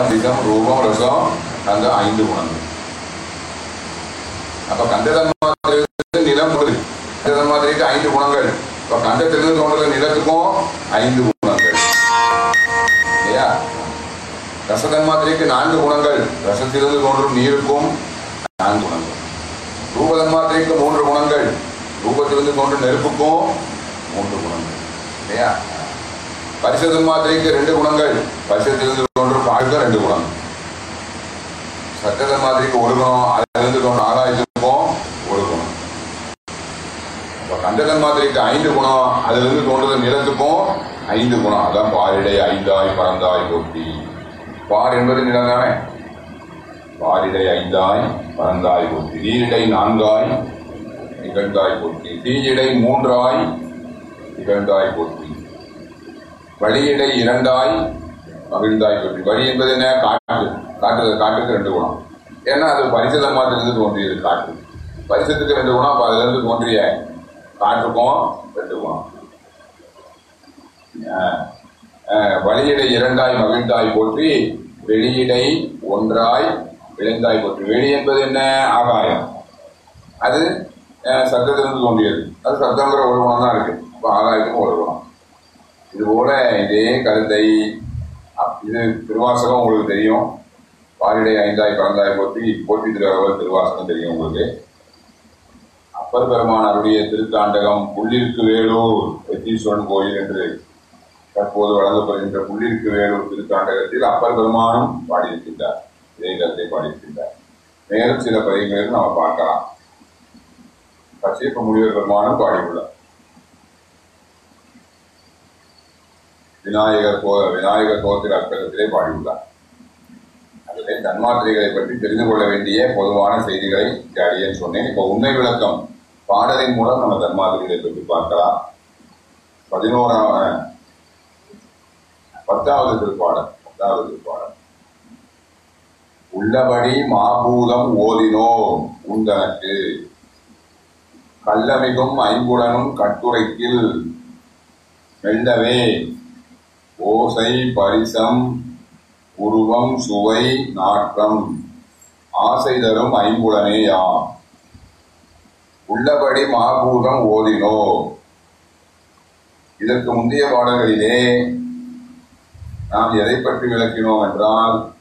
கந்தம் விதம் ரூபம் ரசம் அந்த ஐந்து குணங்கள் அப்ப கந்த தன்மாத்திரையிலிருந்து நிலம் வருது கந்த தன்மாத்திரைக்கு ஐந்து குணங்கள் இப்ப கந்தத்திலிருந்து தோன்ற நிலத்துக்கும் ஐந்து குணங்கள் இல்லையா ரச தன்மாத்திரைக்கு நான்கு குணங்கள் ரசத்திலிருந்து தோன்றும் நீருக்கும் நான்கு குணங்கள் ரூப தன்மாத்திரைக்கு மூன்று குணங்கள் ரூபத்திலிருந்து தோன்றும் நெருப்புக்கும் மூன்று குணங்கள் இல்லையா பரிசதன் மாதிரிக்கு ரெண்டு குணங்கள் பரிசத்திலிருந்து தோன்றும் காய்க்கு ரெண்டு குணம். சட்டத்தை மாதிரிக்கு ஒரு குணம் அதிலிருந்து தோன்றும் ஆகாயத்துக்கும் ஒரு குணம். அப்ப கந்த தன்மாத்திரைக்கு ஐந்து குணம் அதிலிருந்து தோன்றது நிலத்துக்கும் ஐந்து குணம். அதான் பாரிடை ஐந்தாய் பறந்தாய் போட்டி பார் என்பது நிலம் தானே பாரிடை ஐந்தாய் பறந்தாய் போற்றி. நீரிடை நான்காய் நிகழ்ந்தாய் போற்றி. தீயிடை மூன்றாய் நிகழ்ந்தாய் போற்றி. வழியிடை இரண்டாய் மகிழ்ந்தாய் போற்றி வழி என்பது என்ன? காற்று. காற்று காற்றுக்கு ரெண்டு குணம். ஏன்னா அது பரிசுதமாத்திலிருந்து தோன்றியது காற்று. பரிசத்துக்கு ரெண்டு குணம் அப்போ அதுலேருந்து தோன்றிய காற்றுக்கும் ரெண்டு குணம். வழியிடை இரண்டாய் மகிழ்ந்தாய் போற்றி வெளியிடை ஒன்றாய் விளைந்தாய் போற்றி. வெளி என்பது என்ன? ஆகாயம். அது சத்தத்திலிருந்து தோன்றியது. அது சத்தங்கிற ஒரு குணம் தான் இருக்கு. இப்போ ஆகாயத்துக்கும் ஒரு குணம். இதுபோல இதே கருத்தை இது திருவாசகம் உங்களுக்கு தெரியும். பாரிடை ஐந்தாய் கலந்தாய் போற்றி போற்றி திருவாசகம் திருவாசகம் தெரியும் உங்களுக்கு. அப்பர் பெருமானாருடைய திருத்தாண்டகம் புள்ளிருக்கு வேலூர் வெத்தீஸ்வரன் கோயில் என்று தற்போது வழங்கப்படுகின்ற புள்ளிருக்கு வேலூர் திருத்தாண்டகத்தில் அப்பர் பெருமானும் பாடியிருக்கின்றார். இதே பாடியிருக்கின்றார். மேலும் சில பதிவுகளில் நாம் பார்க்கலாம். கச்சியப்ப முனிவர் பெருமானும் பாடியுள்ளார். விநாயகர் கோ விநாயகர் கோத்திர அற்பகத்திலே பாடியுள்ளார். அதிலே தன்மாத்திரைகளை பற்றி தெரிந்து கொள்ள வேண்டிய பொதுவான செய்திகளை அடியேன்னு அடியேன் சொன்னேன். இப்போ உண்மை விளக்கம். பாடலின் மூலம் நம்ம தன்மாத்திரைகளை பற்றி பார்க்கலாம். பதினோராம் பத்தாவது திருப்பாடல் பத்தாவது திருப்பாடல். உள்ளபடி மாபூதம் ஓதினோம் உந்தனக்கு. கல்லமிகும் ஐம்புடனும் கட்டுரைக்கில் மெல்லவே ஓசை பரிசம் உருவம் சுவை நாட்டம் ஆசை தரும் ஐம்புலனே யாம் உள்ளபடி மாபூதம் ஓதினோ? இதற்கு முந்தைய பாடல்களிலே நாம் எதை பற்றி விளக்கினோம் என்றால்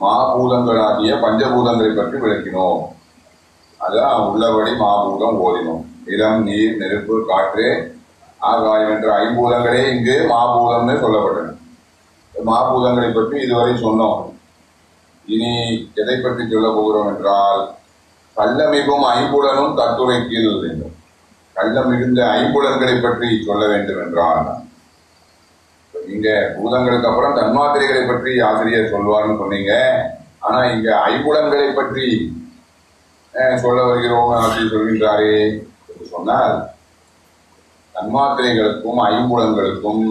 மாபூதங்களாகிய பஞ்சபூதங்களை பற்றி விளக்கினோம். அதான் உள்ளபடி மாபூதம் ஓதினோம். நிலம் நீர் நெருப்பு காற்று ஆகாயம் என்ற ஐம்பூதங்களே இங்கு மாபூதம்னு சொல்லப்பட்டன மாபூதங்களை பற்றி இதுவரை சொன்னோம். இனி எதை பற்றி சொல்ல போகிறோம் என்றால் கள்ளமிகும் ஐம்புலனும் கீழ் வேண்டும். கள்ளம் மிகுந்த ஐம்புலன்களை பற்றி சொல்ல வேண்டும் என்றால் இங்க பூதங்களுக்கு அப்புறம் தன்மாத்திரைகளை பற்றி ஆசிரியர் சொல்வார்னு சொன்னீங்க. ஆனா இங்க ஐம்புலன்களை பற்றி சொல்ல வருகிறோம் அப்படி சொல்கின்றாரே சொன்னால் தன்மாத்திரைகளுக்கும் ஐம்புலங்களுக்கும்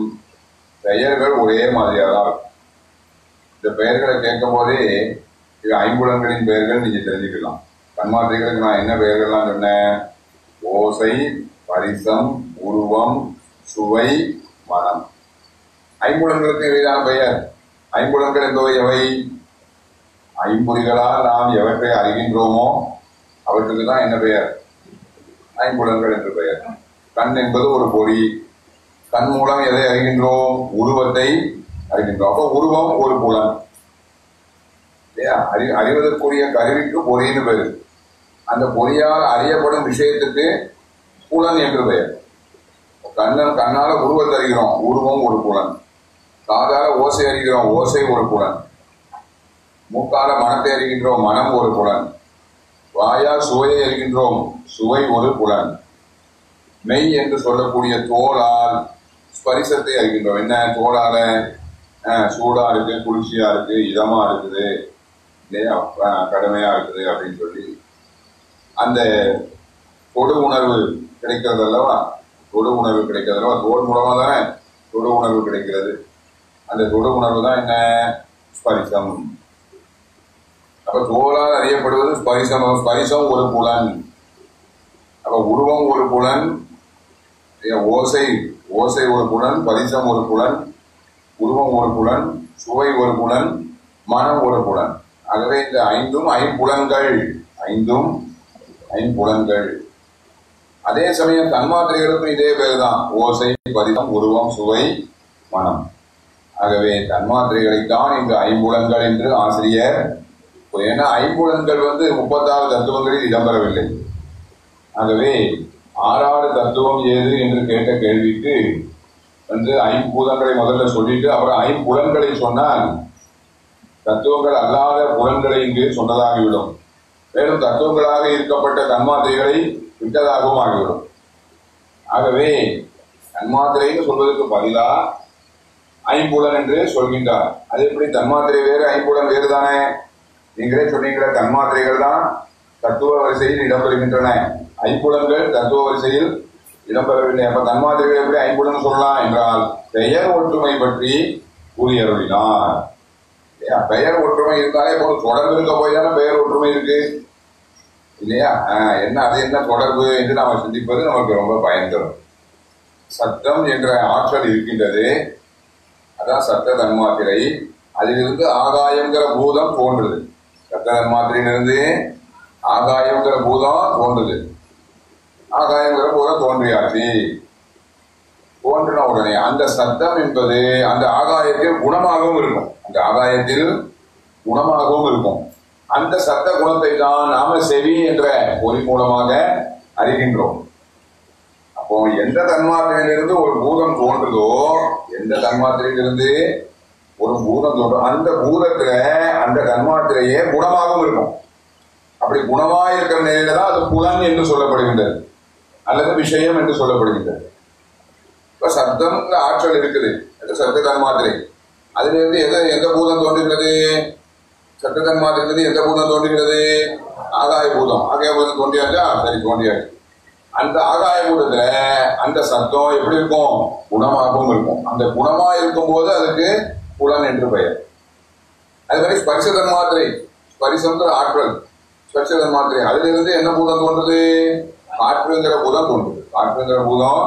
பெயர்கள் ஒரே மாதிரியாக தான் இருக்கும். இந்த பெயர்களை கேட்கும் போதே இது ஐம்புலன்களின் பெயர்கள் நீங்கள் தெரிஞ்சுக்கலாம். தன்மாத்திரைகளுக்கு நான் என்ன பெயர்கள்லாம் சொன்னேன்? ஓசை பரிசம் உருவம் சுவை மனம். ஐம்புலன்களுக்கு இவைதான் பெயர். ஐம்புலன்கள் என்பவை எவை? ஐம்பொறிகளால் நாம் எவற்றை அறிகின்றோமோ அவற்றுக்கு தான் என்ன பெயர்? ஐம்புலன்கள் என்று பெயர். கண் என்பது ஒரு பொறி. கண் மூலம் எதை அறிகின்றோம்? உருவத்தை அறிகின்றோம். அப்போ உருவம் ஒரு புலன். இல்லையா? அறி அறிவதற்குரிய கருவிக்கு பொறின்னு பெயர் அந்த பொறியால் அறியப்படும் விஷயத்துக்கு புலன் என்று பெயர். கண்ணன் கண்ணால உருவத்தை அறிகிறோம். உருவம் ஒரு புலன். காதால ஓசை அறிகிறோம். ஓசை ஒரு புலன். மூக்கால மனத்தை அறிகின்றோம். மனம் ஒரு புலன். வாயால் சுவையை அறிகின்றோம். சுவை ஒரு புலன். மெய் என்று சொல்லக்கூடிய தோலால் ஸ்பரிசத்தை அறிகின்றோம். என்ன? தோளால சூடா இருக்கு குளிர்ச்சியா இருக்கு இதமா இருக்குது இல்லையா? கடுமையா இருக்குது அப்படின்னு சொல்லி அந்த தொடு உணர்வு கிடைக்கிறது அல்லவா? தொடு உணர்வு கிடைக்கிறது அல்லவா? தோல் மூலமா தானே தொடு உணர்வு கிடைக்கிறது. அந்த தொடு உணர்வு தான் என்ன? ஸ்பரிசம். அப்ப தோலால் அறியப்படுவது ஸ்பரிசம். ஸ்பரிசம் ஒரு புலன். அப்ப உருவம் ஒரு புலன் ஓசை ஓசை ஒரு புலன் பரிசம் ஒரு புலன் உருவம் ஒரு புலன் சுவை ஒரு புலன் மனம் ஒரு புலன். ஆகவே இந்த ஐந்தும் ஐம்புலன்கள் ஐந்தும் ஐம்புலன்கள். அதே சமயம் தன்மாத்திரைகளுக்கும் இதே பேர்தான் ஓசை பரிதம் உருவம் சுவை மனம். ஆகவே தன்மாத்திரைகளைத்தான் இங்கு ஐம்புலன்கள் என்று ஆசிரியர் ஏன்னா ஐம்புலன்கள் வந்து முப்பத்தாறு தத்துவங்களில் இடம்பெறவில்லை. ஆகவே ஆறாறு தத்துவம் ஏது என்று கேட்ட கேள்விக்கு வந்து ஐம்பூதங்களை முதல்ல சொல்லிட்டு அப்புறம் ஐம்புலன்களை சொன்னால் தத்துவங்கள் அல்லாத புலன்களை இங்கு சொன்னதாகிவிடும். மேலும் தத்துவங்களாக இருக்கப்பட்ட தன்மாத்திரைகளை விட்டதாகவும் ஆகிவிடும். ஆகவே தன்மாத்திரைன்னு சொல்வதற்கு பதிலா ஐம்புலன் என்று சொல்கின்றார். அது எப்படி? தன்மாத்திரை வேறு ஐம்புலன் வேறு தானே? நீங்களே சொன்னீங்களே தன்மாத்திரைகள் தான் தத்துவ வரிசையில் இடம்பெறுகின்றன. ஐம்புலன்கள் தத்துவ வரிசையில் இடம்பெறவில்லை. அப்ப தன்மாத்திரைகள் எப்படி ஐம்புலன் சொல்லலாம் என்றால் பெயர் ஒற்றுமை பற்றி கூறியருளினார். பெயர் ஒற்றுமை இருந்தாலே ஒரு தொடர்பு இருக்க போய் தானே பெயர் ஒற்றுமை இருக்கு. இல்லையா? என்ன அது என்ன தொடர்பு என்று நாம சிந்திப்பது நமக்கு ரொம்ப பயன் தரும் சத்தம் என்ற ஆற்றல் இருக்கின்றது. அதான் சத்த தன்மாத்திரை. அதிலிருந்து ஆகாயங்கிற பூதம் தோன்றுது. சத்த தன்மாத்திரையிலிருந்து ஆகாயங்கிற பூதம் தோன்றுது. ஆகாயங்கிற பூதம் தோன்றியாச்சு. தோன்றின உடனே அந்த சத்தம் என்பது அந்த ஆகாயத்தில் குணமாகவும் இருக்கும். அந்த ஆகாயத்தில் குணமாகவும் இருக்கும். அந்த சத்த குணத்தை தான் நாம செவி என்ற பொறி மூலமாக அறிகின்றோம். அப்போ எந்த தன்மாத்திரையிலிருந்து ஒரு பூதம் தோன்றுதோ எந்த தன்மாத்திரையிலிருந்து ஒரு பூதம் தோன்றும் அந்த பூதத்துல அந்த தன்மாத்திரையே குணமாகவும் இருக்கும். அப்படி குணமா இருக்கிற நிலையில தான் அது புலன் என்று சொல்லப்படுகின்றது. அல்லது விஷயம் என்று சொல்லப்படுகின்றது. இப்ப சப்தம்ங்கிற ஆற்றல் இருக்குது. அந்த சப்த தன்மாத்திரை அதிலிருந்து எந்த எந்த பூதம் தோன்றுகிறது? சப்த தன்மாத்திரையிலிருந்து எந்த பூதம் தோன்றுகிறது? ஆகாய பூதம். ஆகாய பூதம் தோன்றியாச்சா? சரி தோன்றியாச்சு. அந்த ஆகாய பூதத்துல அந்த சத்தம் எப்படி இருக்கும்? குணமாகவும் இருக்கும். அந்த குணமா இருக்கும் போது அதுக்கு புலன் என்று பெயர். அது மாதிரி ஸ்பர்ச தன்மாத்திரை ஸ்பரிசங்கிற ஆற்றல். ஸ்பெஷல் மாத்திரை. அதுல இருந்து என்ன பூதம் தோன்றது? காற்றுங்கிற பூதம் தோன்றுது. காற்றுங்கிற பூதம்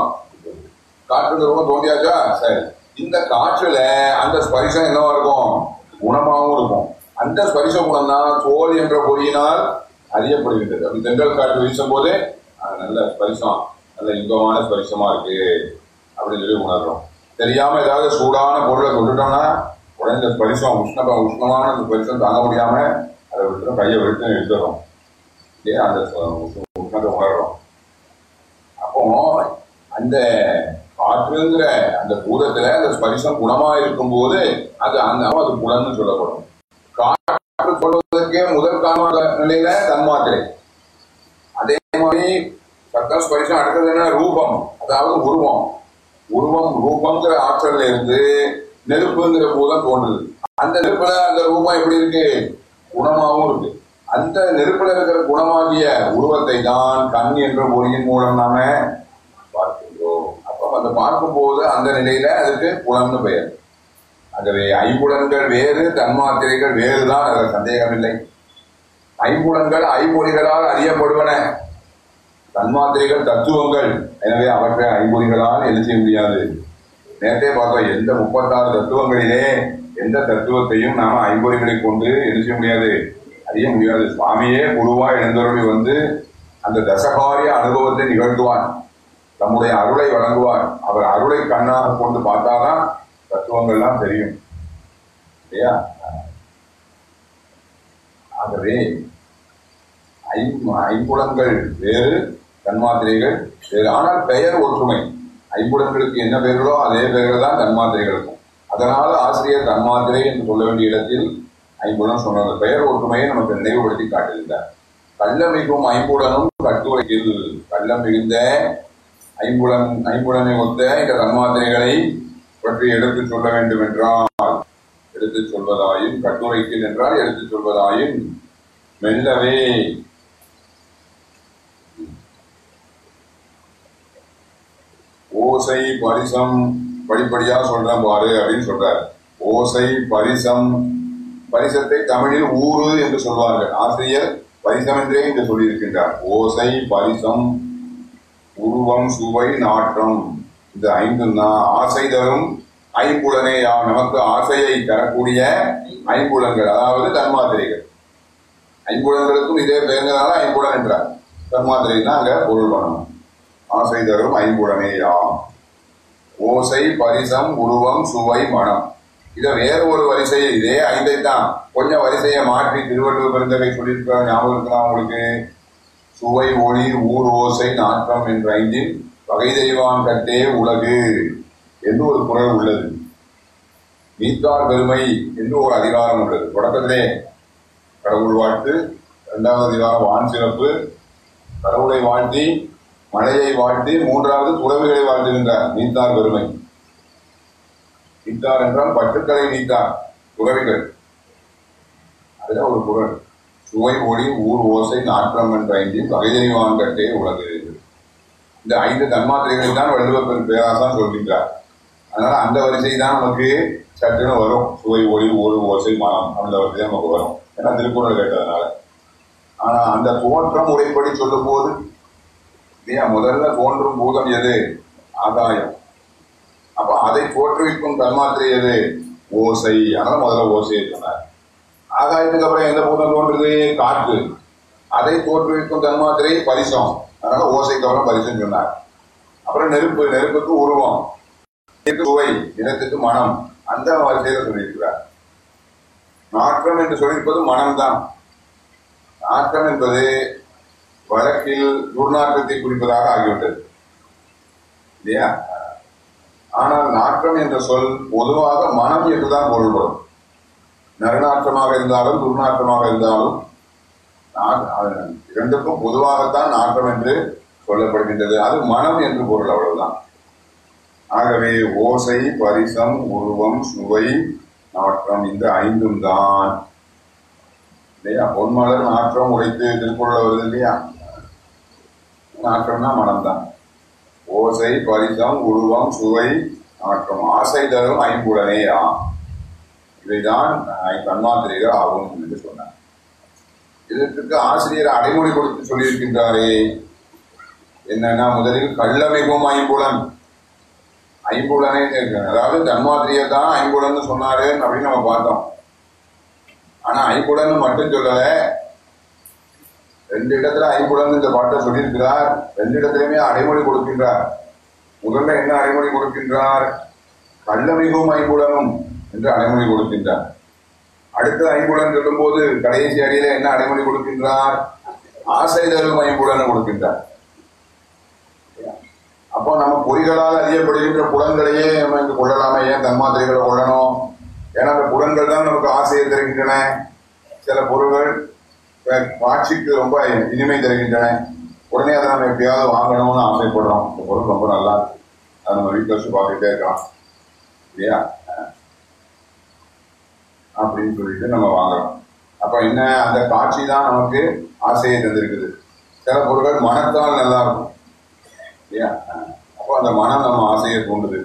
காற்றுங்கிற பூதம் தோன்றியாச்சா? சரி. இந்த காற்றுல அந்த ஸ்பரிசம் என்னவா இருக்கும்? குணமாகவும் இருக்கும். அந்த ஸ்பரிச குணம் தான் தோல் என்ற பொறியினால் அறியப்படுகின்றது. அப்படி தென்றல் காற்று வீசும் போது நல்ல ஸ்பரிசம் நல்ல இன்பமான ஸ்பரிசமா இருக்கு. அப்படின்னு சொல்லி உணர்றோம். தெரியாம ஏதாவது சூடான பொருளை தொட்டுட்டோம்னா உடனே இந்த ஸ்பரிசம் உஷ்ண உஷ்ணமான இந்த ஸ்பரிசம் தாங்க முடியாம அதை விட்டு கையை விட்டு எடுத்துடுறோம் இல்லையா? அந்த உட்காந்து உணர்றோம். அப்போ அந்த காற்றுங்கிற அந்த பூதத்துல அந்த ஸ்பரிசம் குணமா இருக்கும் போது அது அந்த அது குணம்னு சொல்லப்படும். காற்று சொல்வதற்கே முதல் காரண நிலையில தன்மாத்திரை. அதே மாதிரி சத்தம் ஸ்பரிசம் அடுத்தது என்ன? ரூபம். அதாவது உருவம். உருவம் ரூபங்கிற ஆற்றல்ல இருந்து நெருப்புங்கிற பூதம் தோன்றுது. அந்த நெருப்புல அந்த ரூபம் எப்படி இருக்கு? குணமாகவும் இருக்கு. அந்த நெருப்பில் இருக்கிற குணமாகிய உருவத்தை தான் கண் என்ற ஒளியின் மூலம் நாம பார்க்கின்றோம். அப்ப அந்த பார்க்கும்போது அந்த நிலையில அதுக்கு குணம்னு பெயர். ஆகவே ஐம்புலன்கள் வேறு தன்மாத்திரைகள் வேறுதான் அதில் சந்தேகமில்லை. ஐம்புலன்கள் ஐமொழிகளால் அறியப்படுவன. தன்மாத்திரைகள் தத்துவங்கள் எனவே அவற்றை ஐம்பொறிகளால் என்ன செய்ய முடியாது. நேற்றே பார்த்தோம் எந்த முப்பத்தாறு தத்துவங்களிலே எந்த தத்துவத்தையும் நாம ஐம்பொறிகளை கொண்டு என்ன செய்ய முடியாது? அறிய முடியாது. சுவாமியே குருவா எழுந்தருளி வந்து அந்த தசகாரிய அனுபவத்தை நிகழ்த்துவான். தம்முடைய அருளை வழங்குவார் அவர் அருளை கண்ணாக கொண்டு பார்த்தாதான் தத்துவங்கள்லாம் தெரியும். இல்லையா? ஆகவே ஐம்புலங்கள் வேறு தன்மாத்திரைகள் வேறு. ஆனால் பெயர் ஒற்றுமை ஐம்புலங்களுக்கு என்ன பெயர்களோ அதே பெயர்கள் தான் தன்மாத்திரைகளுக்கும். அதனால் ஆசிரியர் தன்மாத்திரை என்று சொல்ல வேண்டிய இடத்தில் ஐம்புலன் சொன்னது பெயர் ஒற்றுமையை நமக்கு நினைவுபடுத்தி காட்டுகின்றார். கள்ளமிகும் ஐம்புடனும் கட்டுரையில் கள்ளம் மிகுந்த ஐம்புடன் ஐம்புடனை ஒத்த இந்த தன்மாத்திரைகளை பற்றி எடுத்துச் சொல்ல வேண்டும் என்றால் எடுத்துச் சொல்வதாயும் கட்டுரைக்கு என்றால் எடுத்துச் சொல்வதாயும் மெல்லவே ஓசை பரிசம் படிப்படியா சொல்றேன் பாரு அப்படின்னு சொல்றாரு. ஓசை பரிசம் பரிசத்தை தமிழில் ஊறு என்று சொல்வார்கள். ஆசிரியர் பரிசம் என்றே இங்கு சொல்லியிருக்கின்றார். ஓசை பரிசம் உருவம் சுவை நாற்றம். இந்த ஐந்து தான் ஆசை தரும் ஐம்புலனே நமக்கு ஆசையை தரக்கூடிய ஐம்புலன்கள் அதாவது தன்மாத்திரைகள் ஐம்புலன்களுக்கும் இதே பெயர்ந்ததால ஐம்புலன் என்றார். தன்மாத்திரைன்னா அங்க பொருள் பண்ணணும். ஆசை தரும் ஐம்புலனே யாம் ஓசை பரிசம் உருவம் சுவை மனம். இத வேற ஒரு வரிசையை இதே ஐந்தை தான் கொஞ்சம் வரிசையை மாற்றி திருவள்ளுவர் பெருந்தகை சொல்லியிருக்கிற ஞாபகம் இருக்கலாம் உங்களுக்கு? சுவை ஒளி ஊர் ஓசை நாற்றம் என்ற ஐந்தில் வகை தெய்வான் கட்டே உலகு என்று ஒரு குரல் உள்ளது. நீத்தார் பெருமை என்று ஒரு அதிகாரம் உள்ளது. தொடக்கத்திலே கடவுள் வாழ்த்து இரண்டாவது அதிகாரம் வான் சிறப்பு கடவுளை வாழ்த்தி மழையை வாழ்த்தி மூன்றாவது துறவிகளை வாழ்த்துகின்றார் நீத்தார் பெருமை. நீத்தார் என்றால் பற்றுக்களை நீத்தார். துறவிகள் அதுதான் ஒரு குரல். சுவை ஒளி ஊர் ஓசை நாற்றம் என்ற ஐந்தையும் பகைதெய்வான் கட்டே உலகு. இந்த ஐந்து தன்மாத்திரைகளை தான் வள்ளுவர் பேராசான் சொல்கின்றார். அதனால அந்த வரிசை தான் நமக்கு சட்டுன்னு வரும். சுவை ஒளி ஊர் ஓசை மனம் அந்த வரிசை தான் நமக்கு வரும். ஏன்னா திருக்குறள் கேட்டதுனால. ஆனா அந்த தோற்றம் உடைப்படி சொல்லும் போது முதல்ல தோன்றும் பூதம் எது? ஆதாயம். அப்ப அதை தோற்றுவிக்கும் தன்மாத்திரை எது? ஓசை. அதனால முதல்ல ஓசையை சொன்னார். ஆகாயத்துக்கு அப்புறம் எந்த பூதம் தோன்றுது? காற்று. அதை தோற்றுவிக்கும் தன்மாத்திரை பரிசம். அதனால ஓசைக்கு அப்புறம் பரிசம் சொன்னார். அப்புறம் நெருப்பு. நெருப்புக்கு உருவம். சுவை. நிலத்துக்கு மனம். அந்த வரிசையில சொல்லியிருக்கிறார். நாற்றம் என்று சொல்லியிருப்பது மனம்தான். நாற்றம் என்பது வழக்கில் துர்நாற்றத்தை குறிப்பதாக ஆகிவிட்டது. இல்லையா? ஆனால் நாற்றம் என்ற சொல் பொதுவாக மனம் என்றுதான் பொருள்படும். நறுநாற்றமாக இருந்தாலும் துர்நாற்றமாக இருந்தாலும் இரண்டுக்கும் பொதுவாகத்தான் நாற்றம் என்று சொல்லப்படுகின்றது. அது மனம் என்று பொருள் அவ்வளவுதான். ஆகவே ஓசை பரிசம் உருவம் சுவை நாற்றம் இந்த ஐந்தும் தான் இல்லையா? பொன்மலர் நாற்றம் உடைத்து திருக்குறள் வருது இல்லையா? நாற்றம்னா மனம்தான். ஓசை பரிசம் உருவம் சுவை மற்றும் ஆசை தரும் ஐம்புடனே ஆம் இவைதான் தன்மாத்திரைகள் ஆகும் என்று சொன்னார். இதற்கு ஆசிரியர் அடைமொழி கொடுத்து சொல்லியிருக்கின்றாரே என்னன்னா முதலில் கள்ளமிகும் ஐம்புலன். ஐம்புலனை அதாவது தன்மாத்திரியை தான் ஐம்புலன்னு சொன்னாரு அப்படின்னு நம்ம பார்த்தோம். ஆனா ஐம்புலன்னு மட்டும் சொல்லலை ரெண்டு இடத்துல ஐம்புலன் இந்த பாட்டை சொல்லியிருக்கிறார். ரெண்டு இடத்துலயுமே அடைமொழி கொடுக்கின்றார். முதல்ல என்ன அடைமொழி கொடுக்கின்றார்? கள்ளமிகும் ஐம்புலனும் என்று அடைமொழி கொடுக்கின்றார். அடுத்த ஐம்புலன் சொல்லும்போது கடைசி அடியில என்ன அடைமொழி கொடுக்கின்றார்? ஆசை தரும் ஐம்புலனை கொடுக்கின்றார். அப்போ நம்ம பொறிகளால் அறியப்படுகின்ற புலன்களையே நம்ம இங்கு கொள்ளலாமே. ஏன் தன்மாத்திரைகளை கொள்ளணும்? ஏன்னா அந்த புலன்கள் தான் நமக்கு ஆசையை தருகின்றன. சில பொருள்கள் காட்சிக்கு ரொம்ப இனிமை தருகின்றன. உடனே அதை நம்ம எப்படியாவது வாங்கணும்னு ஆசைப்படுறோம். இந்த பொருள் ரொம்ப நல்லா இருக்கு. அதை நம்ம வீட்டில் வச்சு பார்த்துட்டே இருக்கலாம். இல்லையா? அப்படின்னு சொல்லிட்டு நம்ம வாங்குறோம். அப்ப என்ன அந்த காட்சி தான் நமக்கு ஆசையை தந்திருக்குது. சில பொருட்கள் மனத்தால் நல்லா இருக்கும். இல்லையா? அப்போ அந்த மனம் நம்ம ஆசையை தூண்டுது.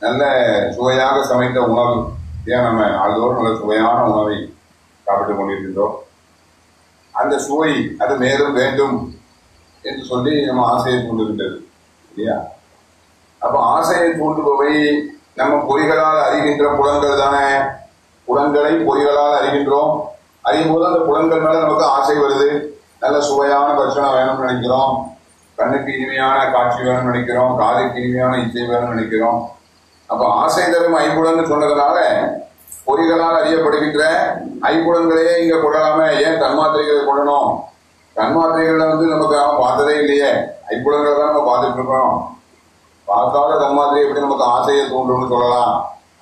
நல்ல சுவையாக சமைத்த உணவு. ஏன் நம்ம அதுதோறும் நல்ல சுவையான உணவை சாப்பிட்டு கொண்டிருக்கின்றோம். அந்த சுவை அது மேலும் வேண்டும் என்று சொல்லி நம்ம ஆசையை தூண்டுகின்றது இல்லையா? அப்ப ஆசையை தூண்டுபவை நம்ம பொறிகளால் அறிகின்ற புலன்கள் தானே? புலன்களை பொறிகளால் அறிகின்றோம். அறியும் போது அந்த புலன்கள் மேல நமக்கு ஆசை வருது. நல்ல சுவையான பட்சணம் வேணும்னு நினைக்கிறோம். கண்ணுக்கு இனிமையான காட்சி வேணும்னு நினைக்கிறோம். காதுக்கு இனிமையான இசை வேணும்னு நினைக்கிறோம். அப்ப ஆசை தரும் ஐம்புலன்னு சொன்னதுனால பொறிகளால் அறியப்படுகின்ற ஐம்புலன்களையே இங்க கொள்ளலாமே. ஏன் தன்மாத்திரைகளை கொள்ளணும்? தன்மாத்திரைகளை வந்து நமக்கு அவன் பார்த்ததே இல்லையே. ஐம்புலன்களை தான் நம்ம பார்த்துட்டு இருக்கிறோம். பார்க்காத தன்மாத்திரை எப்படி நமக்கு ஆசையை தூண்டும்னு சொல்லலாம்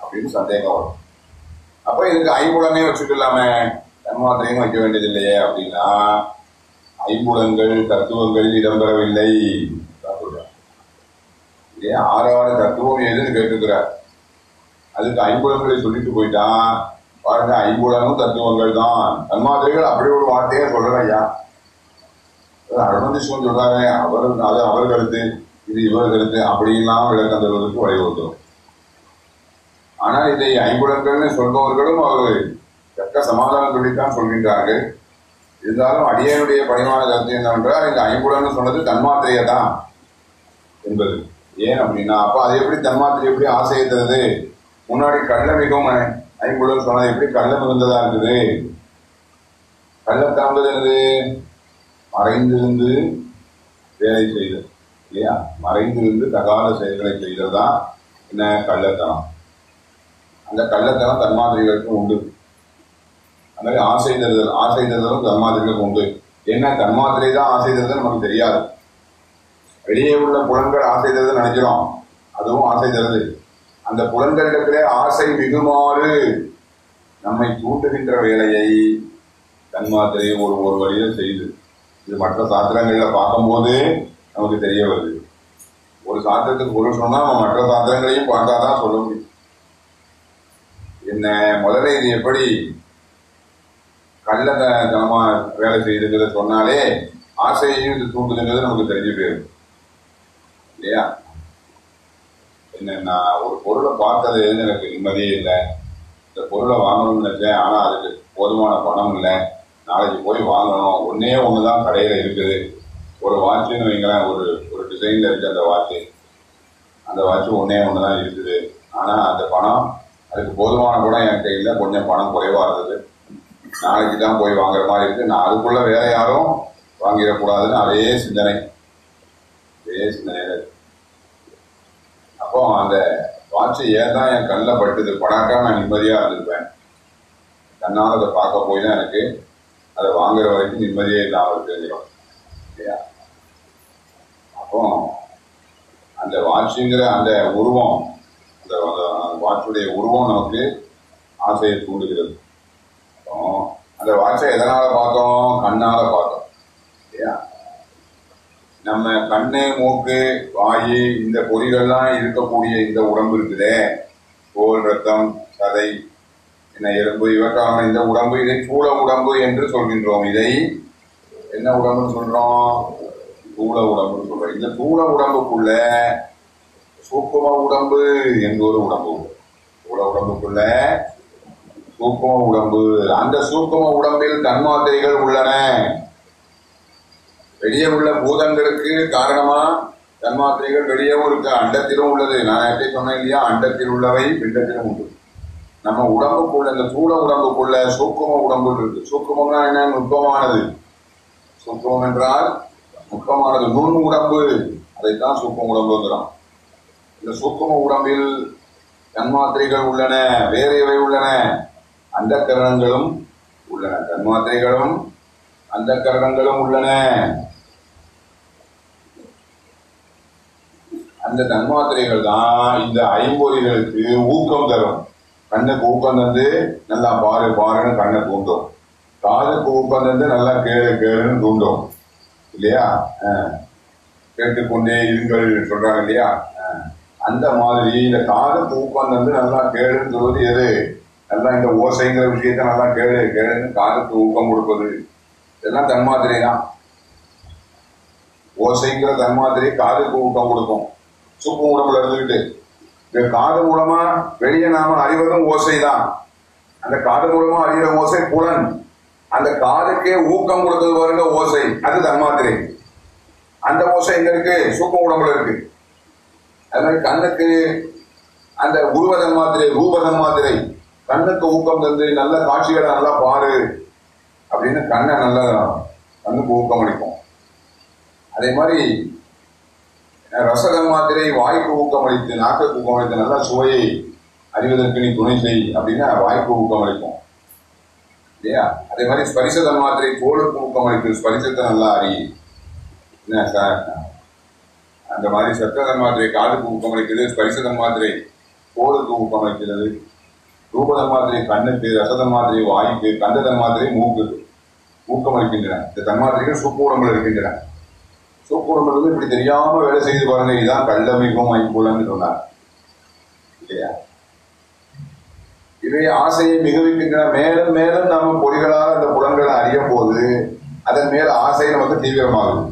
அப்படின்னு சந்தேகம் வரும். அப்ப இதுக்கு ஐம்புலனே வச்சுக்கலாமே. தன்மாத்திரையும் வைக்க வேண்டியது இல்லையே அப்படின்னா ஐம்புலன்கள் தத்துவங்களில் இடம்பெறவில்லை இல்லையா ஆறாவது தத்துவம் எதுன்னு கேட்டுக்கிறார். அதுக்கு ஐம்புலங்களை சொல்லிட்டு போயிட்டான் பாருங்க ஐம்புலனும் தத்துவங்கள் தான். தன்மாத்திரைகள் அப்படி ஒரு வார்த்தையே சொல்றேன் ஐயா. அருணதிஷ்வன் சொல்றாங்க அவர் அது அவர் கருத்து இது இவர் கருத்து அப்படிலாம் விளக்கம் தருவதற்கு வழிவகுத்தோம். ஆனால் இதை ஐம்புலங்கள்னு சொல்பவர்களும் அவர் தக்க சமாதானம் சொல்லித்தான் சொல்கின்றார்கள். இருந்தாலும் அடியனுடைய பணிவான கருத்து என்னவென்றால் இந்த ஐம்புலன்னு சொன்னது தன்மாத்திரையை தான் என்பது. ஏன் அப்படின்னா அப்ப அது எப்படி தன்மாத்திரை எப்படி ஆசையை தருது? முன்னாடி கள்ள மிகவும் ஐம்புலர் சொன்னது எப்படி கள்ள மிகுந்ததா இருக்குது கள்ளத்தனம்பது என்னது? மறைந்திருந்து வேலை செய்தது இல்லையா? மறைந்திருந்து தகாத செயல்களை செய்தது தான் என்ன? கள்ளத்தனம். அந்த கள்ளத்தனம் தன்மாதிரிகளுக்கு உண்டு. அந்த மாதிரி ஆசை தருதல் ஆசை தருதலும் தன்மாதிரிகளுக்கு உண்டு. என்ன? தன்மாதிரி தான் ஆசை தருதல் நமக்கு தெரியாது. வெளியே உள்ள புலன்கள் ஆசை தருதல் நினைக்கிறோம். அதுவும் ஆசை தருது. அந்த புலன்களிடத்திலே ஆசை மிகுமாறு நம்மை தூண்டுகின்ற வேலையை தன்மாத்திரையை ஒரு ஒரு வழியில் செய்து. இது மற்ற சாத்திரங்களில் பார்க்கும்போது நமக்கு தெரிய வருது. ஒரு சாத்திரத்துக்கு பொருள் சொன்னா நம்ம மற்ற சாத்திரங்களையும் பார்த்தாதான் சொல்ல முடியும். என்ன முதல்ல இது எப்படி? கள்ள தனமா வேலை செய்யுதுங்கிறத சொன்னாலே ஆசையையும் இது தூண்டுதுங்கிறது நமக்கு தெரிஞ்சு போயிடும். இல்லையா? என்ன நான் ஒரு பொருளை பார்த்தது எனக்கு நிம்மதியே இல்லை? இந்த பொருளை வாங்கணும்னு நினைச்சேன் ஆனால் அதுக்கு போதுமான பணம் இல்லை. நாளைக்கு போய் வாங்கணும். ஒன்னே தான் கடையில் இருக்குது. ஒரு வாட்சுன்னு வைங்களேன் ஒரு ஒரு டிசைனில் இருக்கு அந்த வாட்ச் அந்த வாட்ச் ஒன்று தான் இருக்குது. ஆனால் அந்த பணம் அதுக்கு போதுமான கூட என் கையில் கொஞ்சம் பணம் குறைவாக இருந்தது. நாளைக்கு தான் போய் வாங்குற மாதிரி இருக்குது நான் அதுக்குள்ளே வேற யாரும் வாங்கிடக்கூடாதுன்னு அதே சிந்தனை. அதே சிந்தனை. அப்போ அந்த வாட்சு ஏன் தான் என் கண்ணில் பட்டுது? படாக்கா நான் நிம்மதியாக இருந்திருப்பேன். கண்ணால் அதை பார்க்க போய் தான் எனக்கு அதை வாங்குற வரைக்கும் நிம்மதியே இல்லாமல் தெரிஞ்சிடும் இல்லையா? அப்போ அந்த வாட்சுங்கிற அந்த உருவம் அந்த அந்த வாட்சுடைய உருவம் நமக்கு ஆசையை தூண்டுகிறது. அப்போ அந்த வாட்சை எதனால் பார்த்தோம்? கண்ணால் பார்த்தோம். நம்ம கண்ணு மூக்கு வாயு இந்த பொறிகள்லாம் இருக்கக்கூடிய இந்த உடம்பு இருக்குதே. தோல் ரத்தம் சதை என்ன எலும்பு இவற்றான இந்த உடம்பு இதை சூழ உடம்பு என்று சொல்கின்றோம். இதை என்ன உடம்புன்னு சொல்றோம்? சூழ உடம்புன்னு சொல்றோம். இந்த சூழ உடம்புக்குள்ள சூக்கும உடம்பு என்று ஒரு உடம்பு உண்டு. சூழ உடம்புக்குள்ள சூக்கும உடம்பு. அந்த சூக்கும உடம்பில் தன்மாத்திரைகள் உள்ளன. வெளியே உள்ள பூதங்களுக்கு காரணமா தன்மாத்திரைகள் வெளியேவும் இருக்கு அண்டத்திலும் உள்ளது. நான் எப்படி சொன்னேன் இல்லையா? அண்டத்தில் உள்ளவை பிண்டத்திலும் உண்டு. நம்ம உடம்புக்குள்ள இந்த சூழ உடம்புக்குள்ள சூக்கும உடம்பு இருக்கு. சூக்குமம்னா என்ன? நுட்பமானது. சூக்குமம் என்றால் நுட்பமானது. நுண் உடம்பு. அதைத்தான் சூக்கும உடம்புங்கிறோம் இந்த சூக்கும உடம்பில் தன்மாத்திரைகள் உள்ளன. வேறு இவை உள்ளன? அந்த கரணங்களும் உள்ளன. தன்மாத்திரைகளும் அந்த கரணங்களும் உள்ளன. அந்த தன்மாத்திரைகள் தான் இந்த ஐம்பொறிகளுக்கு ஊக்கம் தரும். கண்ணுக்கு ஊக்கம் தந்து நல்லா பாரு பாருன்னு கண்ணை தூண்டும். காதுக்கு ஊக்கம் தந்து நல்லா கேளு கேளுன்னு தூண்டும். இல்லையா? கேட்டுக்கொண்டே இருங்கள் சொல்றாங்க இல்லையா? அந்த மாதிரி இந்த காதுக்கு ஊக்கம் தந்து நல்லா கேளுன்னு சொல்வது எது? நல்லா இந்த ஓசைங்கிற விஷயத்த நல்லா கேளு கேளுன்னு காதுக்கு ஊக்கம் கொடுப்பது. இதெல்லாம் தன்மாத்திரை தான். ஓசைங்கிற தன்மாத்திரை காதுக்கு ஊக்கம் கொடுக்கும். சூப்பு உடம்புல இருந்துகிட்டு இந்த காது மூலமா வெளியே நாம அறிவதும் ஓசை தான். அந்த காது மூலமா அறிகிற ஓசை புலன். அந்த காதுக்கே ஊக்கம் கொடுத்தது பாருங்க ஓசை. அது தன்மாத்திரை. அந்த ஓசை எங்க இருக்கு? சூப்ப உடம்புல இருக்கு. அது மாதிரி கண்ணுக்கு அந்த உருவ தன்மாத்திரை ரூப தன்மாத்திரை. கண்ணுக்கு ஊக்கம் தந்து நல்ல காட்சிகளை நல்லா பாரு. அப்படின்னு கண்ணை நல்லா கண்ணுக்கு ஊக்கம் அளிக்கும். அதே மாதிரி ரசதன் மாத்திரை வாய்ப்பு ஊக்கம் அளித்து நாக்குக்கு ஊக்கம் அளித்து நல்ல சுவையை அறிவதற்கு நீ துணை செய் அப்படின்னா வாய்ப்பு ஊக்கம் அளிக்கும். இல்லையா? அதே மாதிரி ஸ்பரிசதன் மாத்திரை தோலுக்கு ஊக்கம் ஸ்பரிசத்தை நல்லா அறி. என்ன சார்? அந்த மாதிரி சத்ததன் மாத்திரை காலுக்கு ஊக்கம் அளிக்கிறது ஸ்பரிசதன் மாத்திரை தோலுக்கு ஊக்கம் அளிக்கிறது. ரூபதன் மாத்திரை கண்ணுக்கு ரசதன் மாத்திரை வாய்க்கு கந்ததன் மாத்திரை மூக்கு ஊக்கம் அளிக்கின்றன. இந்த தன்மாத்திரைகள் சுக்கூடங்கள் இருக்கின்றன. சூப்பர் இப்படி தெரியாம வேலை செய்து பாருங்க இதுதான் கல்லமைப்பும் ஐம்புலன்னு சொன்னார். இல்லையா? இவை ஆசையை மிகவிக்கின்றன. மேலும் மேலும் நாம பொறிகளால் அந்த புலன்களை அறியும் போது அதன் மேல் ஆசை நமக்கு தீவிரமாகுது.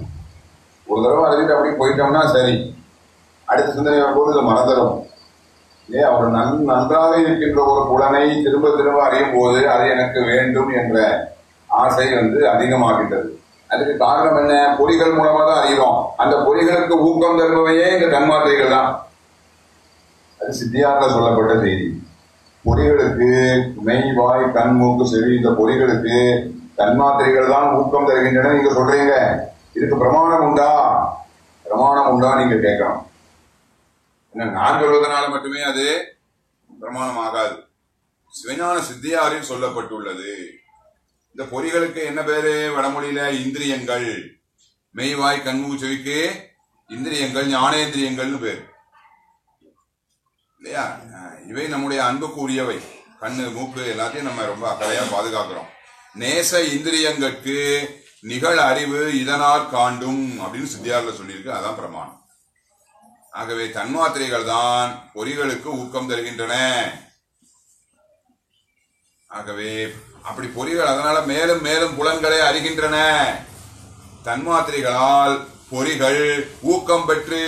ஒரு தடவை அறிஞ்சிட்டு அப்படி போயிட்டோம்னா சரி. அடுத்த சிந்தனை வரும்போது இதை மறந்துடும் இல்லையா அவர் நன் நன்றாக இருக்கின்ற ஒரு புலனை திரும்ப திரும்ப அறியும் போது அது எனக்கு வேண்டும் என்ற ஆசை வந்து அதிகமாகின்றது. அதுக்கு காரணம் என்ன? பொறிகள் மூலமா தான் அறிகிறோம் அந்த பொறிகளுக்கு ஊக்கம் தருபவையே இந்த தன்மாத்திரைகள் தான். அது சித்தியார்ல சொல்லப்பட்ட செய்தி. பொறிகளுக்கு மெய் வாய் கண் மூக்கு செவி இந்த பொறிகளுக்கு தன்மாத்திரைகள் தான் ஊக்கம் தருகின்றன. நீங்க சொல்றீங்க. இதுக்கு பிரமாணம் உண்டா? பிரமாணம் உண்டா நீங்க கேட்கணும். ஏன்னா நான் சொல்வதனால மட்டுமே அது பிரமாணம் ஆகாது. சிவஞான சித்தியாரில் சொல்லப்பட்டுள்ளது. இந்த பொறிகளுக்கு என்ன பேரு? வடமொழியில இந்திரியங்கள். மெய்வாய் கண்மூக்கு செவிக்கு இந்திரியங்கள் ஞானேந்திரியங்கள்னு பேர். இல்லையா? இவை நம்முடைய அன்புக்குரியவை. கண்ணு மூக்கு எல்லாத்தையும் நம்ம ரொம்ப அக்கறையா பாதுகாக்கிறோம். நேச இந்திரியங்களுக்கு நிகழ் அறிவு இதனால் காண்டும் அப்படின்னு சித்தியார்ல சொல்லியிருக்கு. அதான் பிரமாணம். ஆகவே தன்மாத்திரைகள் தான் பொறிகளுக்கு ஊக்கம் தருகின்றன. ஆகவே அப்படி பொறிகள் அதனால மேலும் மேலும் புலன்களை அறிகின்றன. தன்மாத்திரைகளால் பொறிகள் ஊக்கம் பெற்று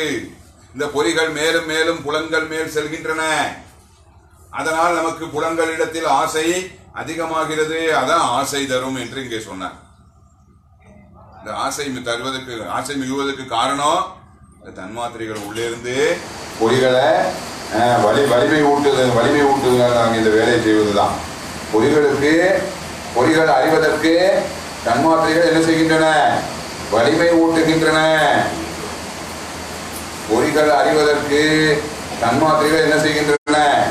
இந்த பொறிகள் மேலும் மேலும் புலன்கள் மேல் செல்கின்றன. அதனால் நமக்கு புலன்களிடத்தில் ஆசை அதிகமாகிறது. அதான் ஆசை தரும் என்று இங்கே சொன்னார். இந்த ஆசை தருவதற்கு ஆசை மிகுவதற்கு காரணம் தன்மாத்திரைகள் உள்ளே இருந்து பொறிகளை வலி வலிமை ஊட்டு வலிமை ஊட்டுதல் இந்த வேலையை செய்வதுதான். பொய்களுக்கு பொறிகள் அறிவதற்கு தன்மாத்திரைகள் என்ன செய்கின்றன? வலிமை ஊட்டுகின்றன. பொறிகள் அறிவதற்கு தன்மாத்திரைகள் என்ன செய்கின்றன?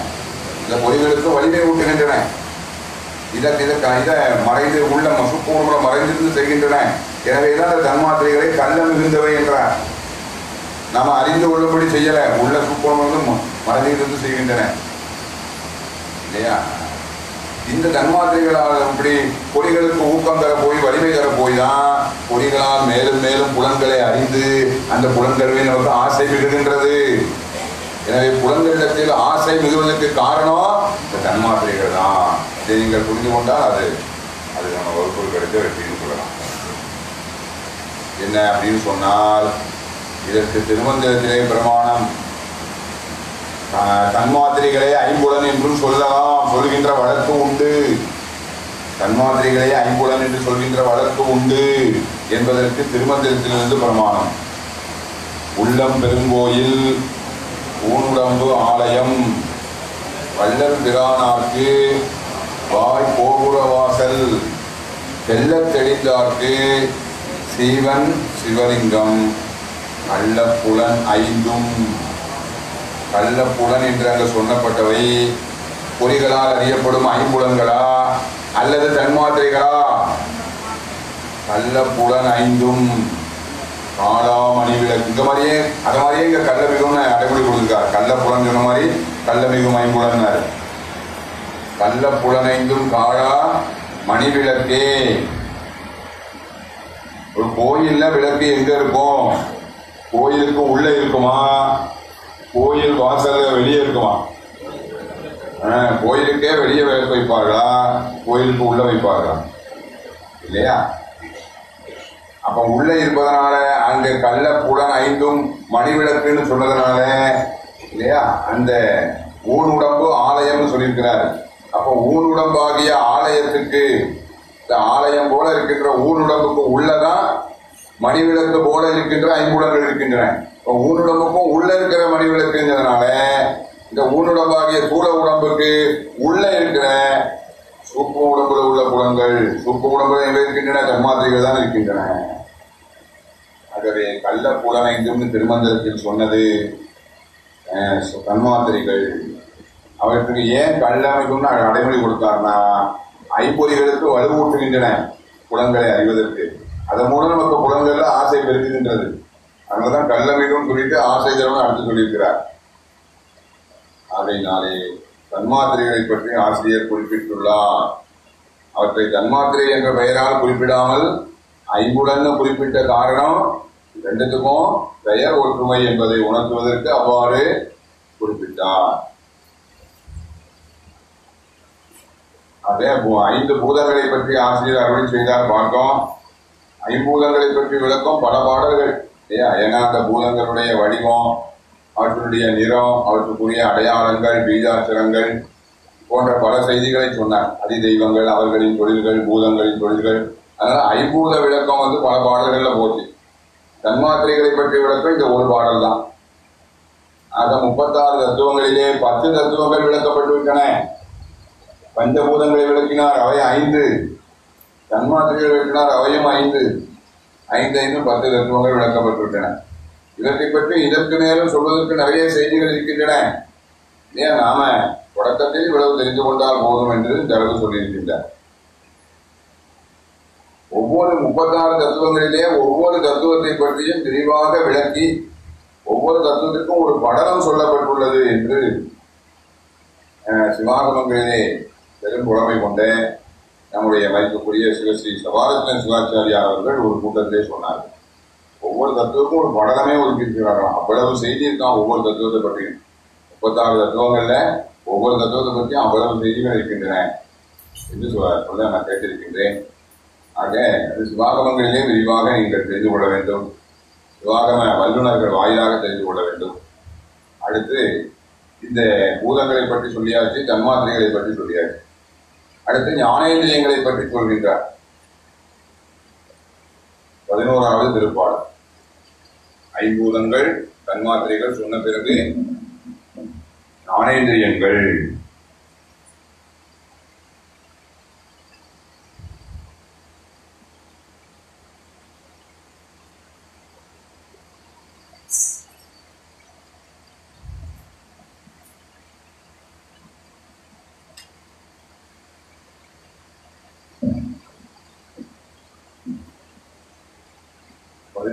இந்த பொறிகளுக்கு வலிமை ஊட்டுகின்றன. இதற்கு இதற்கு இதை மறைந்து உள்ள மசுப்பூர்வம் மறைந்திருந்து செய்கின்றன. எனவேதான் அந்த தன்மாத்திரைகளை கல்ல மிகுந்தவை என்றார். நாம் அறிந்து கொள்ளும்படி செய்யலை. உள்ள சுப்பூர்வம் மறைந்திருந்து செய்கின்றன. இல்லையா? இந்த தன்மாத்திரைகளால் இப்படி பொறிகளுக்கு ஊக்கம் தர போய் வலிமை தர போய் தான் பொறிகளால் மேலும் மேலும் புலன்களை அறிந்து அந்த புலன்களில் நமக்கு ஆசை மிகுகின்றது. எனவே புலன்களிடத்தில் ஆசை மிகுவதற்கு காரணம் இந்த தன்மாத்திரைகள் தான். இதை நீங்கள் புரிந்து கொண்டால் அது அது நம்ம வகுப்புகள் கிடைத்த வெற்றின்னு சொல்லலாம். என்ன அப்படின்னு சொன்னால் இதற்கு திருமந்திரத்திலே பிரமாணம் தன்மாத்திரைகளே ஐம்புலன் என்றும் சொல்லலாம் சொல்கின்ற வழக்கு உண்டு. தன்மாத்திரைகளே ஐம்புலன் என்று சொல்கின்ற வழக்கு உண்டு என்பதற்கு திருமந்திரத்திலிருந்து பிரமாணம். உள்ளம் பெருங்கோயில் ஊனுடம்பு ஆலயம் வல்லல் பிரானார்க்கு வாய் கோபுரவாசல் வாசல் தெளிந்தார்க்கு சீவன் சிவலிங்கம் புலன் ஐந்தும் கள்ளப்புலன் என்று அங்கு சொன்னப்பட்டவை பொறிகளால் அறியப்படும் ஐம்புலன்களா அல்லது தன்மாத்திரைகளா? கள்ளப்புலன் ஐந்தும் காளாமணி விளக்கு இந்த மாதிரியே அது மாதிரியே இங்க கள்ள மிகும்னு அடைமொழி கொடுத்துருக்கார். கள்ளப்புலன் சொன்ன மாதிரி கள்ள மிகும் ஐம்புலன்னாரு. கள்ள புலனைந்தும் காலா மணி விளக்கே. ஒரு கோயில்ல விளக்கு எங்க இருக்கும்? கோயிலுக்கு உள்ள இருக்குமா? கோயில் வாசல்ல வெளியே இருக்குமா? கோயிலுக்கே வெளியே வைப்பார்களா கோயிலுக்கு உள்ள வைப்பார்களா இல்லையா? அப்ப உள்ள இருப்பதனால அங்க கள்ள புலன் ஐந்தும் மணி விளக்குன்னு சொன்னதுனால இல்லையா? அந்த ஊன் உடம்பு ஆலயம்னு சொல்லியிருக்கிறார். அப்ப ஊன் உடம்பாகிய ஆலயத்துக்கு இந்த ஆலயம் போல இருக்கின்ற ஊன் உடம்புக்கு உள்ளதான் மணிவிளக்கு போல இருக்கின்ற ஐம்புலங்கள் இருக்கின்றன. ஊனுடம்புக்கும் உள்ள இருக்கிற மணி விளக்குங்கிறதுனால இந்த ஊனுடம்பாகிய தூள உடம்புக்கு உள்ள இருக்கிற சூப்ப உடம்புல உள்ள குளங்கள் சூப்பு உடம்புல எங்க இருக்கின்றன? தன்மாத்திரைகள் தான் இருக்கின்றன. ஆகவே கள்ள புலனைந்தும் திருமந்திரத்தில் சொன்னது தன்மாத்திரைகள் அவற்றுக்கு ஏன் கள்ளமைக்கும்னு நடைமுறை கொடுத்தார்னா ஐம்பொறிகளுக்கு வலுவூட்டுகின்றன குளங்களை அறிவதற்கு. அதன் மூலம் நமக்கு குளங்கள்ல ஆசை பெருகுகின்றது அதனாலதான் கள்ளமிகும் சொல்லிட்டு ஆசை அடுத்து சொல்லியிருக்கிறார். அதனாலே தன்மாத்திரைகளை பற்றி ஆசிரியர் குறிப்பிட்டுள்ளார். அவற்றை தன்மாத்திரை என்ற பெயரால் குறிப்பிடாமல் ஐம்புடன் குறிப்பிட்ட காரணம் ரெண்டுத்துக்கும் பெயர் ஒற்றுமை என்பதை உணர்த்துவதற்கு அவ்வாறு குறிப்பிட்டார். அதே ஐந்து பூதங்களை பற்றி ஆசிரியர் அருள் செய்தார். பார்த்தோம் ஐம்பூதங்களை பற்றி விளக்கம் பல பாடல்கள். இல்லையா? ஏன்னா அந்த பூதங்களுடைய வடிவம் அவற்றுடைய நிறம் அவற்றுக்குரிய அடையாளங்கள் பீஜாச்சரங்கள் போன்ற பல செய்திகளை சொன்னார். அதி தெய்வங்கள் அவர்களின் தொழில்கள் பூதங்களின் தொழில்கள். அதனால ஐபூத விளக்கம் வந்து பல பாடல்கள்ல போச்சு. தன்மாத்திரைகளை பற்றிய விளக்கம் இந்த ஒரு பாடல் தான். அந்த முப்பத்தாறு தத்துவங்களிலே பத்து தத்துவங்கள் விளக்கப்பட்டு விட்டன. பஞ்சபூதங்களை விளக்கினார் அவை ஐந்து. தன்மாத்திரைகள் விளக்கினார் அவையும் ஐந்து. ஐந்து ஐந்து பத்து தத்துவங்கள் விளக்கப்பட்டுவிட்டன. இவற்றை பற்றி இதற்கு நேரம் சொல்வதற்கு நிறைய செய்திகள் இருக்கின்றன. ஏன் நாம தொடக்கத்தில் இவ்வளவு தெரிந்து கொண்டால் போதும் என்று இந்த அளவு சொல்லியிருக்கின்றார். ஒவ்வொரு முப்பத்தாறு தத்துவங்களிலே ஒவ்வொரு தத்துவத்தை பற்றியும் விரிவாக விளக்கி ஒவ்வொரு தத்துவத்திற்கும் ஒரு படலம் சொல்லப்பட்டுள்ளது என்று அஹ், சிவாகமங்களிலே பெரும் புலமை கொண்ட நம்முடைய மதிப்புக்குரிய சிவஸ்ரீ சபாரத்ன சிவாச்சாரியா அவர்கள் ஒரு கூட்டத்திலே சொன்னார்கள். ஒவ்வொரு தத்துவமும் ஒரு படலமே ஒதுக்கியிருக்கிறார்களாம். அவ்வளவு செய்தியிருக்கான் ஒவ்வொரு தத்துவத்தை பற்றியும். முப்பத்தாறு தத்துவங்கள்ல ஒவ்வொரு தத்துவத்தை பற்றியும் அவ்வளவு செய்திகள் இருக்கின்றன என்று சொல்ல சொல்ல நான் கேட்டிருக்கின்றேன். ஆக அது சிவாகமங்களிலே விரிவாக நீங்கள் தெரிந்து கொள்ள வேண்டும். சிவாகம வல்லுநர்கள் வாயிலாக தெரிந்து கொள்ள வேண்டும். அடுத்து இந்த பூதங்களை பற்றி சொல்லியாச்சு தன்மாத்திரைகளை பற்றி சொல்லியாச்சு. அடுத்து ஞானேந்திரியங்களை பற்றி சொல்கின்றார் பதினோராவது திருப்பாடல். ஐம்பூதங்கள் தன்மாத்திரைகள் சொன்ன பிறகு ஞானேந்திரியங்கள்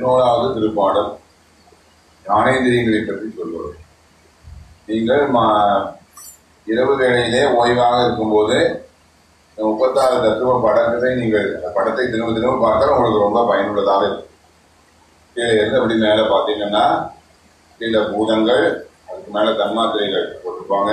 பதினோராவது திருப்பாடல் ஞானேந்திரியங்களை பற்றி சொல்வது நீங்கள் இரவு வேளையிலே ஓய்வாக இருக்கும்போது முப்பத்தாறு தத்துவ படத்தை நீங்கள் அந்த படத்தை திரும்ப தினமும் பார்த்தால் உங்களுக்கு ரொம்ப பயனுள்ளதாக இருக்கும். கீழே இருந்து அப்படி மேலே பார்த்தீங்கன்னா கீழே பூதங்கள் அதுக்கு மேலே தன்மாத்திரைகள் போட்டிருப்பாங்க.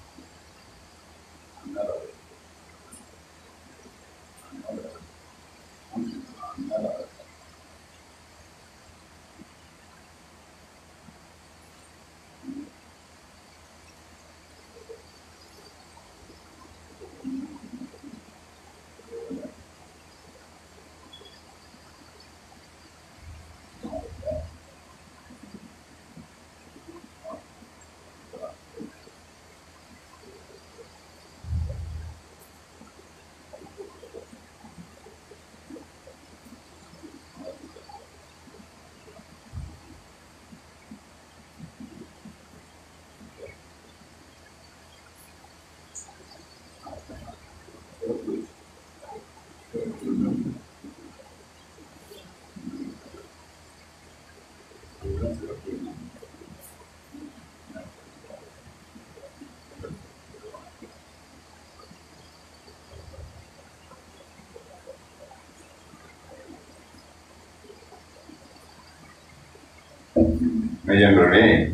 மெய்யன்றனே.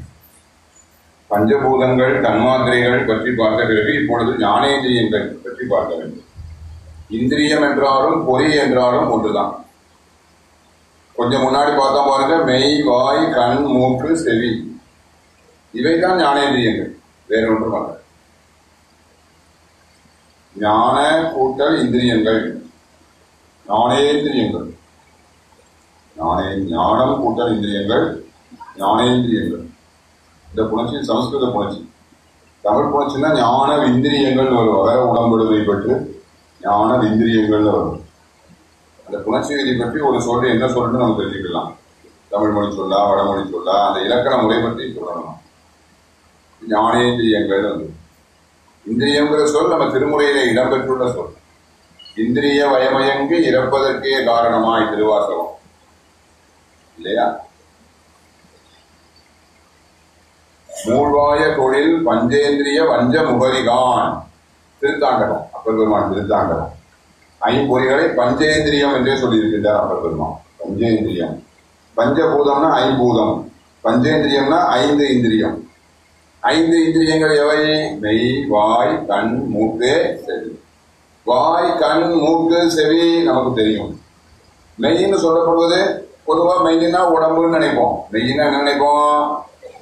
பஞ்சபூதங்கள் தன்மாத்திரைகள் பற்றி பார்த்த பிறகு இப்பொழுது ஞானேந்திரியங்கள் பற்றி பார்க்க வேண்டும். இந்திரியம் என்றாலும் பொறி என்றாலும் ஒன்றுதான். கொஞ்சம் முன்னாடி பார்த்தா பாருங்க மெய் வாய் கண் மூக்கு செவி. இவைதான் ஞானேந்திரியங்கள். வேற ஒன்றும் அல்ல. ஞான கூட்டல் இந்திரியங்கள். ஞானேந்திரியங்கள். ஞானே ஞானம் கூட்டல் இந்திரியங்கள். ஞானேந்திரியங்கள் இந்த புணர்ச்சி சமஸ்கிருத புணர்ச்சி. தமிழ் புணர்ச்சின்னா ஞான விந்திரியங்கள்னு வரும் அதாவது உடம்படுதை பெற்று ஞான விந்திரியங்கள்னு வரும். அந்த புணர்ச்சி விதி பற்றி ஒரு சொல்லு என்ன சொல்லுன்னு நம்ம தெரிஞ்சுக்கலாம். தமிழ் மொழி சொல்லா வடமொழி சொல்லா அந்த இலக்கண முறை பற்றி சொல்லணும். ஞானேந்திரியங்கள் வந்து. இந்திரியங்கிற சொல் நம்ம திருமுறையில இடம்பெற்றுள்ள சொல். இந்திரிய வயமயங்கு இறப்பதற்கே காரணமாய் திருவாசகம். இல்லையா? மூழ்வாய தொழில் பஞ்சேந்திரிய வஞ்ச முகரிகான் திருத்தாண்டகம் அப்பர் பெருமான் திருத்தாண்டகம் ஐம்பொறிகளை பஞ்சேந்திரியம் என்றே சொல்லியிருக்கின்றார் அப்பர் பெருமான் பஞ்சேந்திரியம். பஞ்சபூதம்னா ஐம்பூதம். பஞ்சேந்திரியம்னா ஐந்து இந்திரியம். ஐந்து இந்திரியங்கள் எவை? மெய் வாய் கண் மூக்கு செவி. வாய் கண் மூக்கு செவி நமக்கு தெரியும். மெய்ன்னு சொல்லப்படுவது பொதுவாக மெய்னா உடம்புன்னு நினைப்போம். மெய்னா என்ன நினைப்போம்?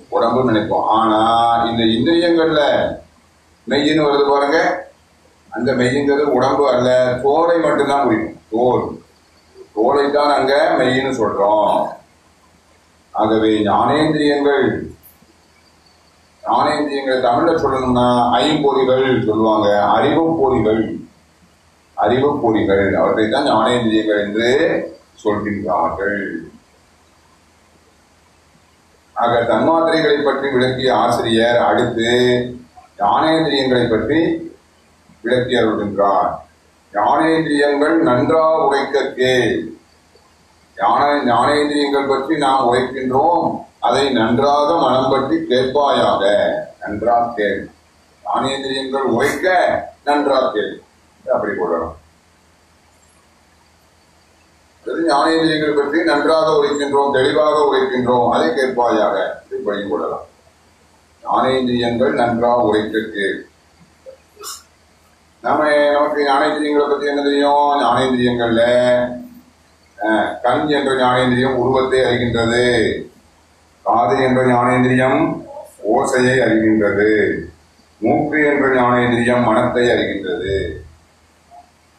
உடம்பு நினைப்போம். ஆனா இந்த இந்திரியங்கள்ல மெய்யின்னு வருது பாருங்க. அந்த மெய்ங்கிறது உடம்பு அல்ல தோலை மட்டும்தான் குறிக்கும். தோல். தோலை தான் அங்க மெய்ன்னு சொல்றோம். ஆகவே ஞானேந்திரியங்கள் ஞானேந்திரியங்களை தமிழ்ல சொல்லணும்னா ஐம்பொறிகள் சொல்லுவாங்க அறிவு பொறிகள் அறிவு பொறிகள் அவற்றை தான் ஞானேந்திரியங்கள் என்று சொல்கின்றார்கள். ஆக தன்மாத்திரைகளை பற்றி விளக்கிய ஆசிரியர் அடுத்து ஞானேந்திரியங்களை பற்றி விளக்கி அருள்கின்றார் ஞானேந்திரியங்கள் நன்றா உரைக்க கேள். ஞான ஞானேந்திரியங்கள் பற்றி நாம் உரைக்கின்றோம். அதை நன்றாக மனம் பற்றி கேட்பாயாக. நன்றா கேள். ஞானேந்திரியங்கள் உரைக்க நன்றா கேள். அப்படி கொள்ளணும் ஞானேந்திரியங்கள் பற்றி நன்றாக உழைக்கின்றோம் தெளிவாக உழைக்கின்றோம் அதை கேட்பாயாக. இப்படி கொள்ளலாம் ஞானேந்திரியங்கள் நன்றாக உரைக்க நம்ம நமக்கு ஞானேந்திரியங்களை பற்றி என்ன தெரியும்? ஞானேந்திரியங்கள்ல கண் என்ற ஞானேந்திரியம் உருவத்தை அறிகின்றது. காது என்ற ஞானேந்திரியம் ஓசையை அறிகின்றது. மூக்கு என்ற ஞானேந்திரியம் மனத்தை அறிகின்றது.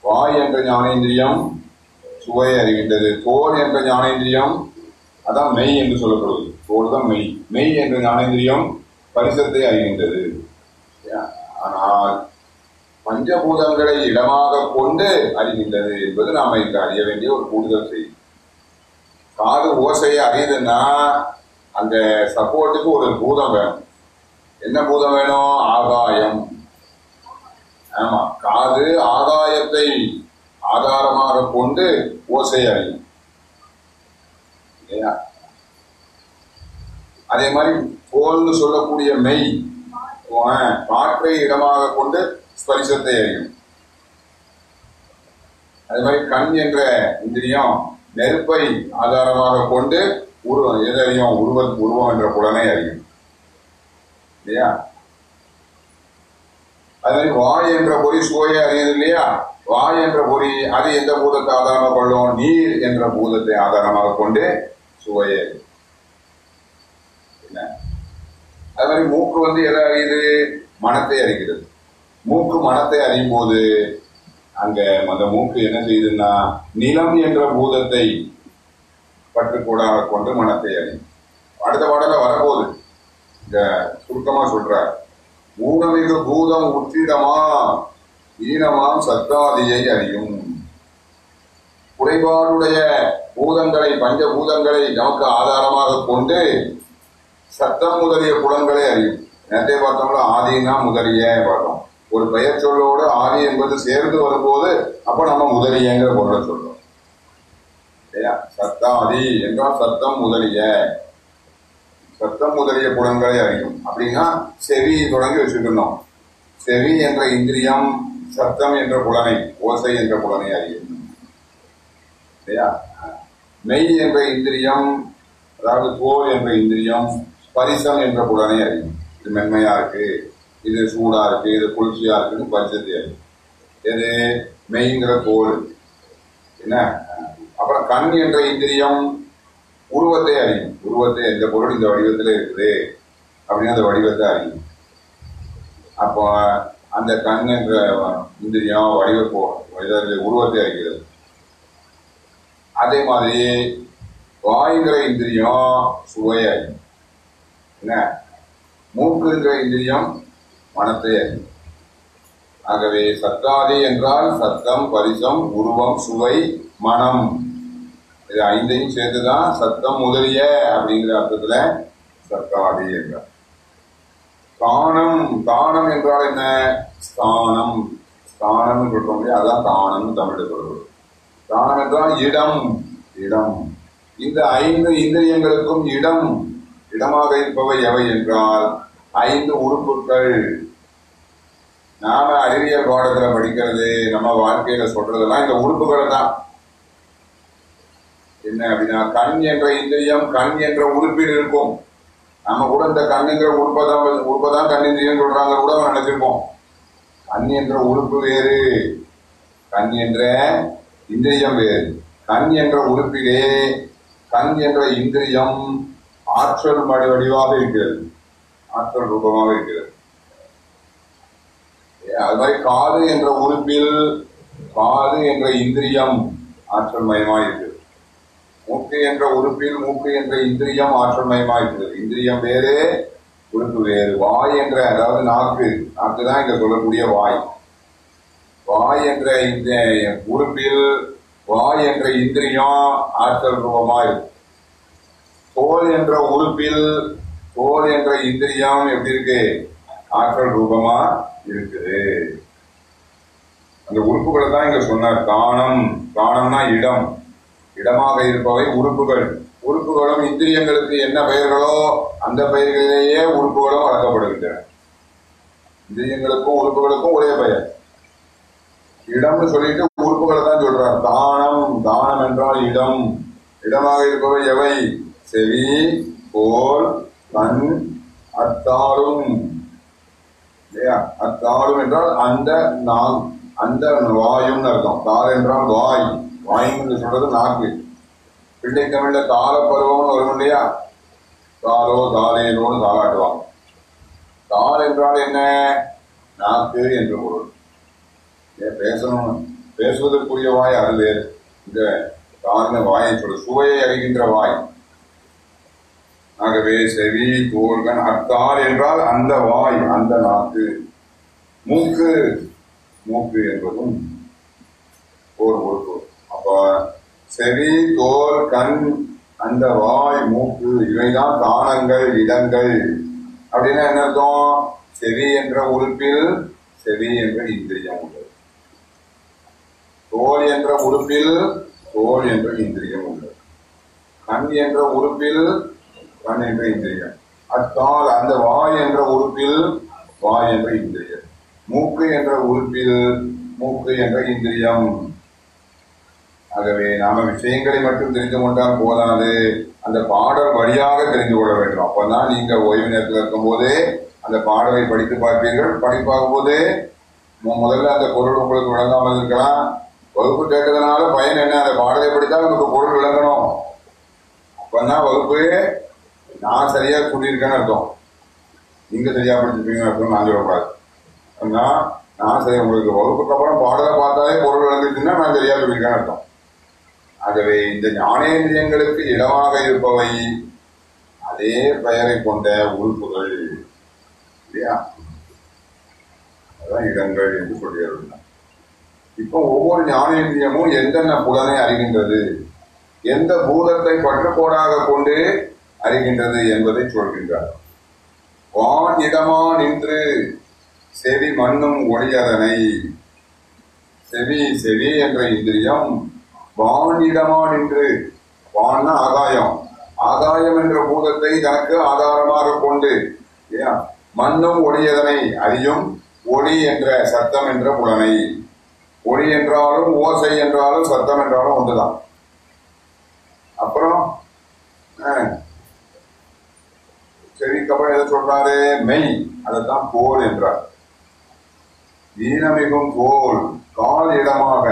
வாய் என்ற ஞானேந்திரியம் சுவையை அறிகின்றது. தோல் என்ற ஞானேந்திரியம் அதான் மெய் என்று சொல்லப்படுவது. தோல் தான் மெய். மெய் என்ற ஞானேந்திரியம் பரிசத்தை அறிகின்றது. ஆனால் பஞ்சபூதங்களை இடமாக கொண்டு அறிகின்றது என்பது நாம இங்கு அறிய வேண்டிய ஒரு கூடுதல் செய்தி. காது ஓசையை அறியுதுன்னா அந்த சப்போர்ட்டுக்கு ஒரு பூதம் வேணும். என்ன பூதம் வேணும்? ஆகாயம். ஆமா. காது ஆகாயத்தை ஆதாரமாக கொண்டு ஓசையாயி இல்லையா? அதே மாதிரி கோல்னு சொல்லக்கூடிய மெய் காற்றை இடமாக கொண்டு ஸ்பரிசத்தை அறியும் அதே மாதிரி கண் என்ற இந்திரியம் நெருப்பை ஆதாரமாக கொண்டு உருவம் எது அறியும் உருவ உருவம் என்ற புலனை அறியும் இல்லையா? அதே மாதிரி வாய் என்ற பொறி சுவையை அறியுது இல்லையா? வாய் என்ற பொறி அது எந்த பூதத்தை ஆதாரமாக கொள்ளும்? நீர் என்ற பூதத்தை ஆதாரமாக கொண்டு சுவையை. அறியும். என்ன? அதே மாதிரி மூக்கு வந்து எதை அறியுது? மனத்தை அறிகிறது. மூக்கு மனத்தை அறியும் போது அங்க அந்த மூக்கு என்ன செய்யுதுன்னா நிலம் என்ற பூதத்தை பற்றுக்கூடாக கொண்டு மனத்தை அறியும். அடுத்த பாடல வரப்போகுது. இந்த சுருக்கமா சொல்ற ஊனமிகு பூதம் உத்திடமா ஈனவான் சத்தாதியை அறியும். குறைபாடுடைய பூதங்களை பஞ்ச பூதங்களை நமக்கு ஆதாரமாக கொண்டு சத்தம் முதலிய புலங்களை அறியும். நேரத்தை பார்த்தோம்னா ஆதினா முதலிய பார்த்தோம் ஒரு பெயர் சொல்லோடு ஆதி என்பது சேர்ந்து வரும்போது அப்ப நம்ம முதலியங்கிற பொருளை சொல்றோம். இல்லையா? சத்தாதி என்றால் சத்தம் முதலிய. சத்தம் முதலிய புலன்களை அறியும். அப்படின்னா செவி தொடங்கி வச்சுக்கணும். செவி என்ற இந்திரியம் சத்தம் என்ற புலனை ஓசை என்ற புலனை அறியும் இல்லையா? மெய் என்ற இந்திரியம் அதாவது தோல் என்ற இந்திரியம் ஸ்பரிசம் என்ற புலனை அறியும் இது மென்மையா இருக்கு இது சூடா இருக்கு இது குளிர்ச்சியா இருக்குன்னு பரிசத்தை அறியும் எது? மெய்ங்கிற தோல். என்ன? அப்புறம் கண் என்ற இந்திரியம் உருவத்தை அறியும் உருவத்தை இந்த பொருள் இந்த வடிவத்தில் இருக்குது அப்படின்னு அந்த வடிவத்தை அறியும் அப்போ அந்த கண் என்ற இந்திரியம் வடிவ இதனுடைய உருவத்தை அறிகிறது அதே மாதிரி வாயுங்கிற இந்திரியம் சுவையை என்ன? மூக்குங்கிற இந்திரியம் மனத்தை அறியும் ஆகவே சத்தாதி என்றால் சத்தம் பரிசம் உருவம் சுவை மனம். இது ஐந்தையும் சேர்த்துதான் சத்தம் முதலிய அப்படிங்கிற அர்த்தத்தில் சத்தாதி என்றார். தானம் தானம் என்றால் என்ன? ஸ்தானம். ஸ்தானம் சொல்றோம் இல்லையா? அதான் தானம் தமிழ் சொல்றது தானம் என்றால் இடம். இடம். இந்த ஐந்து இந்திரியங்களுக்கும் இடம். இடமாக இருப்பவை எவை என்றால் ஐந்து உறுப்புகள். நாம அறிவியல் பாடத்துல படிக்கிறது நம்ம வாழ்க்கையில சொல்றதெல்லாம் இந்த உறுப்புகளை தான். என்ன அப்படின்னா கண் என்ற இந்திரியம் கண் என்ற உறுப்பில் இருக்கும். நம்ம கூட இந்த கண்ணுங்கிற உறுப்பதான் உறுப்பதான் கண்ணிந்திரியம் சொல்றாங்க கூட அவன் நினைச்சிருப்போம். கண் என்ற உறுப்பு வேறு. கண் என்ற இந்திரியம் வேறு. கண் என்ற உறுப்பிலே கண் என்ற இந்திரியம் ஆற்றல் மடி வடிவாக இருக்கிறது. ஆற்றல் ரூபமாக இருக்கிறது. அது மாதிரி காது என்ற உறுப்பில் காது என்ற இந்திரியம் ஆற்றல் மயமாக இருக்கிறது மூக்கு என்ற உறுப்பில் மூக்கு என்ற இந்திரியம் ஆற்றல் மயமாக இந்திரியம் வேறு உறுப்பு வேறு. வாய் என்ற அதாவது நாக்கு. நாக்கு தான் இங்க சொல்லக்கூடிய வாய். வாய் என்ற இந்த உறுப்பில் வாய் என்ற இந்திரியம் ஆற்றல் ரூபமா தோல் என்ற உறுப்பில் தோல் என்ற இந்திரியம் எப்படி இருக்கு? ஆற்றல் ரூபமா இருக்குது. அந்த உறுப்புகளை தான் இங்க சொன்னார். காணம். காணம்னா இடம். இடமாக இருப்பவை உறுப்புகள். உறுப்புகளும் இந்திரியங்களுக்கு என்ன பெயர்களோ அந்த பெயர்களிலேயே உறுப்புகளும் வழங்கப்படுகின்றன. இந்திரியங்களுக்கும் உறுப்புகளுக்கும் ஒரே பெயர். இடம்னு சொல்லிட்டு உறுப்புகளை தான் சொல்றார். தானம் தானம் என்றால் இடம். இடமாக இருப்பவை எவை? செவி கோல் கண் அத்தாலும். இல்லையா? அத்தாரும் என்றால் அந்த நான் அந்த வாயும்னு அர்த்தம். தார் என்றால் வாய். வாயுன்னு சொல்றது நாக்கு பிள்ளை தமிழ்ல கால பருவம்னு வரும் இல்லையா? காலோ காலேலோன்னு காலாட்டுவாங்க. கால் என்றால் என்ன? நாக்கு என்று பொருள். ஏன் பேசணும் பேசுவதற்குரிய வாய் அது இந்த காரண வாயை சொல்லு சுவையை அறிகின்ற வாய். ஆகவே செவி தோல்கன் அத்தால் என்றால் அந்த வாய் அந்த நாக்கு. மூக்கு. மூக்கு என்பதும் ஒரு உறுப்பு அப்ப செவி தோல் கண் அந்த வாய் மூக்கு இவைதான் தானங்கள் இடங்கள். அப்படின்னா என்ன அர்த்தம்? செவி என்ற உறுப்பில் செவி என்ற இந்திரியம் உள்ளது தோல் என்ற உறுப்பில் தோல் என்ற இந்திரியம் உள்ளது கண் என்ற உறுப்பில் கண் என்ற இந்திரியம். அத்தால் அந்த வாய் என்ற உறுப்பில் வாய் என்ற இந்திரியம். மூக்கு என்ற உறுப்பில் மூக்கு என்ற இந்திரியம். ஆகவே நாம விஷயங்களை மட்டும் தெரிந்து கொண்டால் போதாது. அந்த பாடல் வழியாக தெரிந்து கொள்ள வேண்டும். அப்பதான் நீங்க ஓய்வு நேரத்தில் இருக்கும் போதே அந்த பாடலை படித்து பார்ப்பீர்கள். படிப்பாகும் போதே முதல்ல அந்த பொருள் உங்களுக்கு விளங்காமல் இருக்கலாம். வகுப்பு கேட்டதுனால பயன் என்ன? அந்த பாடலை படித்தா உங்களுக்கு பொருள் விளங்கணும். அப்பதான் வகுப்பு நான் சரியா சொல்லியிருக்கேன்னு அர்த்தம். நீங்க சரியா படிச்சிருப்பீங்கன்னு அர்த்தம் நான் சொல்லக்கூடாது. அப்படின்னா நான் சரி உங்களுக்கு வகுப்புக்கு அப்புறம் பாடலை பார்த்தாலே பொருள் விளங்குச்சுன்னா நான் சரியா சொல்லியிருக்கேன்னு அர்த்தம். ஆகவே இந்த ஞானேந்திரியங்களுக்கு இடமாக இருப்பவை அதே பெயரை கொண்ட உறுப்புகள். இல்லையா? அதான் இடங்கள் என்று சொல்கிறார்கள் இப்போ ஒவ்வொரு ஞானேந்திரியமும் எந்தென்ன புலனை அறிகின்றது? எந்த பூதத்தை பற்றுக்கோடாக கொண்டு அறிகின்றது என்பதை சொல்கின்றார். வான் இடமா நின்று செவி மண்ணும் ஒளியதனை. செவி செவி என்ற இந்திரியம் வானிடமா நின்று வான்னா ஆகாயம். ஆகாயம் என்ற பூதத்தை தனக்கு ஆதாரமாக கொண்டு மண்ணும் ஒளியதனை அறியும் ஒளி என்ற சத்தம் என்ற புலனை ஒளி என்றாலும் ஓசை என்றாலும் சத்தம் என்றாலும் ஒன்றுதான். அப்புறம் அஹ், எதை சொல்றாரு? மெய். அதைத்தான் கோல் என்றார். ஈனமிகும் கோல் கால் இடமாக.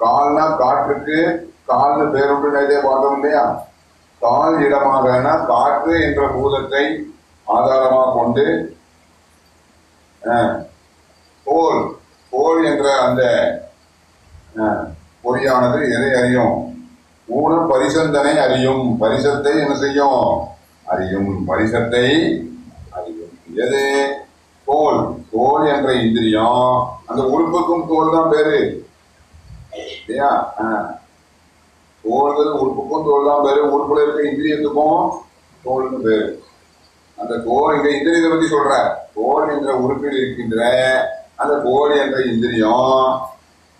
கால்னா காற்றுக்கு கால்னு பேருண்டு நேரே பார்த்தோம் இல்லையா? கால் இடமாக காற்று என்ற பூதத்தை ஆதாரமாக கொண்டு அஹ், கோல் கோல் என்ற அந்த பொறியானது எதை அறியும்? ஊன பரிசந்தனை அறியும். பரிசத்தை என்ன செய்யும்? அறியும். பரிசத்தை அறியும். எது? தோல். தோல் என்ற இந்திரியம். அந்த உறுப்புக்கும் தோல் தான் பேரு. இல்லையா? ஆ. உறுப்புக்கும் தோல் தான் பேரு. உறுப்புல இருக்க இந்திரியத்துக்கும் தோல்னு பேரு. அந்த தோல் இந்த இந்திரியத்தை பத்தி சொல்ற? தோல் என்ற உறுப்பில் இருக்கின்ற அந்த தோல் என்ற இந்திரியம்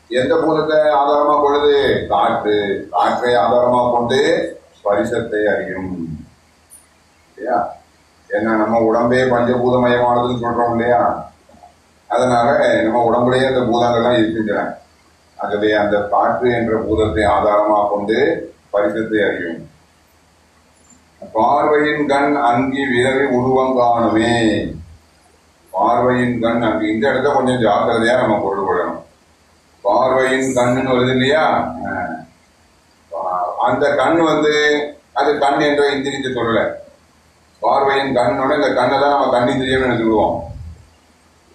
எந்த பூதத்தை ஆதாரமா கொள்ளுது? காற்று. காற்றை ஆதாரமா கொண்டு ஸ்பரிசத்தை அறியும். இல்லையா? ஏன்னா நம்ம உடம்பே பஞ்சபூதமயமானதுன்னு சொல்றோம் இல்லையா? அதனால நம்ம உடம்புலயே அந்த பூதங்கள்லாம் இருக்கின்றன. ஆகவே அந்த காற்று என்ற பூதத்தை ஆதாரமாக கொண்டு பரிசத்தை அறியும். பார்வையின் கண் அங்கி விரவி உருவம் காணுமே. பார்வையின் கண் அங்கு இந்த இடத்த கொஞ்சம் ஜாக்கிரதையா நம்ம பொருள் கொள்ளணும் பார்வையின் கண்ணுன்னு வருது இல்லையா? அந்த கண் வந்து அது கண் என்ற இந்திரியத்தை சொல்லல. பார்வையின் கண்ணோட இந்த கண்ணை தான் நம்ம கண்ணிந்திரியம்னு நினைச்சுக்குவோம்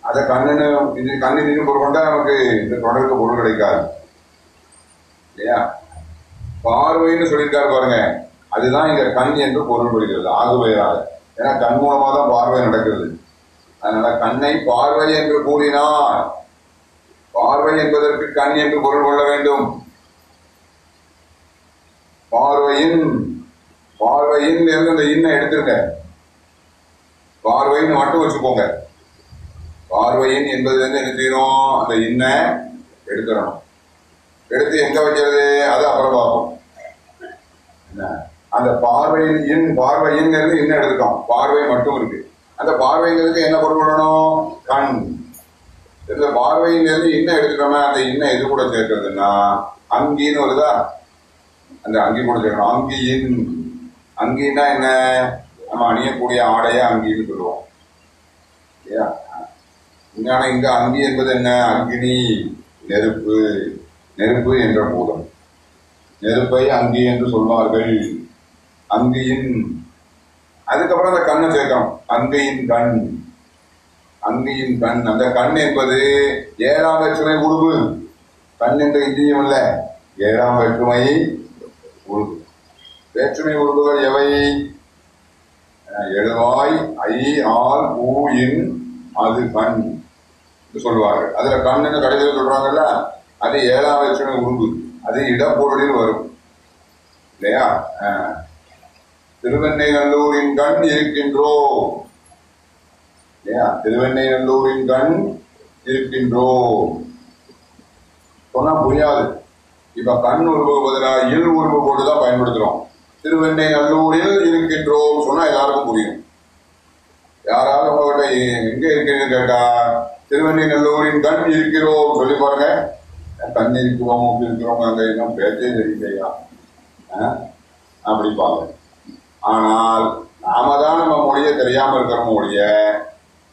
அதை கண்ணுன்னு இது நின்று பொருள் கொண்டா நமக்கு இந்த தொடருக்கு பொருள் கிடைக்காது. இல்லையா? பார்வைன்னு சொல்லியிருக்காரு பாருங்க. அதுதான் இங்க கண் என்று பொருள் படுகிறது ஆகுவேராக ஏன்னா கண் மூலமா தான் பார்வை நடக்கிறது. அதனால கண்ணை பார்வை என்று கூறினார் பார்வை என்பதற்கு கண் என்று பொருள் கொள்ள வேண்டும். பார்வையின் பார்வையின் இருந்து இந்த இன்னை எடுத்துருங்க. பார்வைன்னு மட்டும் வச்சுக்கோங்க. பார்வையின் என்பது என்ன செய்யணும் அந்த இன்னை எடுத்துடணும் எடுத்து எங்க வைக்கிறது? அது அப்புறம் பார்ப்போம். என்ன? அந்த பார்வையின் இன் பார்வையின் இருந்து இன்னும் எடுத்துட்டோம். பார்வை மட்டும் இருக்கு. அந்த பார்வைங்கிறதுக்கு என்ன பொருள்படணும் கண். இந்த பார்வையின் இருந்து இன்னும் எடுத்துட்டோமே அந்த இன்னும் எது கூட சேர்க்கிறதுன்னா அங்கின்னு வருதா? அந்த அங்கி கூட சேர்க்கணும். அங்கியின். அங்கின்னா என்ன? நம்ம அணியக்கூடிய ஆடையே அங்கின்னு சொல்லுவோம். இல்லையா? இங்கான இங்கே அங்கி என்பது என்ன? அங்கினி நெருப்பு. நெருப்பு என்ற பூதம் நெருப்பை அங்கி என்று சொல்வார்கள். அங்கியின் அதுக்கப்புறம் அந்த கண்ணை சேர்க்கணும். அங்கையின் கண். அங்கியின் கண். அந்த கண் என்பது ஏழாம் வேற்றுமை உருவு கண் என்ற இந்தியம் இல்லை. ஏழாம் வேற்றுமை உருவு வேற்றுமை உருவுகள் எவை? எழுவாய் ஐ ஆர் ஊ இன் அது கண். சொல்லுவார்கள். அதுல கண்ணுன்னு கடைசியில் சொல்றாங்கல்ல அது ஏழாம் லட்சணம் உருவு அது இடப்பொருளில் வரும். இல்லையா? அஹ் திருவெண்ணை நல்லூரின் கண் இருக்கின்றோ. இல்லையா? திருவெண்ணை நல்லூரின் கண் இருக்கின்றோ. சொன்னா புரியாது. இப்ப கண் உருவு பதிலாக இல் உருவு போட்டுதான் பயன்படுத்துறோம். திருவெண்ணை நல்லூரில் இருக்கின்றோம் சொன்னா எல்லாருக்கும் புரியும். யாராவது உங்ககிட்ட எங்க இருக்கீங்கன்னு கேட்டா திருவண்ணிநல்லூரின் கண் இருக்கிறோம் சொல்லி பாருங்க. கண் இருக்கிறோம் அப்படி இருக்கிறோம் அங்க இன்னும் பேச்சே தெரியலையா அப்படிப்பாங்க ஆனால் நாம தான் நம்ம மொழியை தெரியாம இருக்கிறோம் மொழிய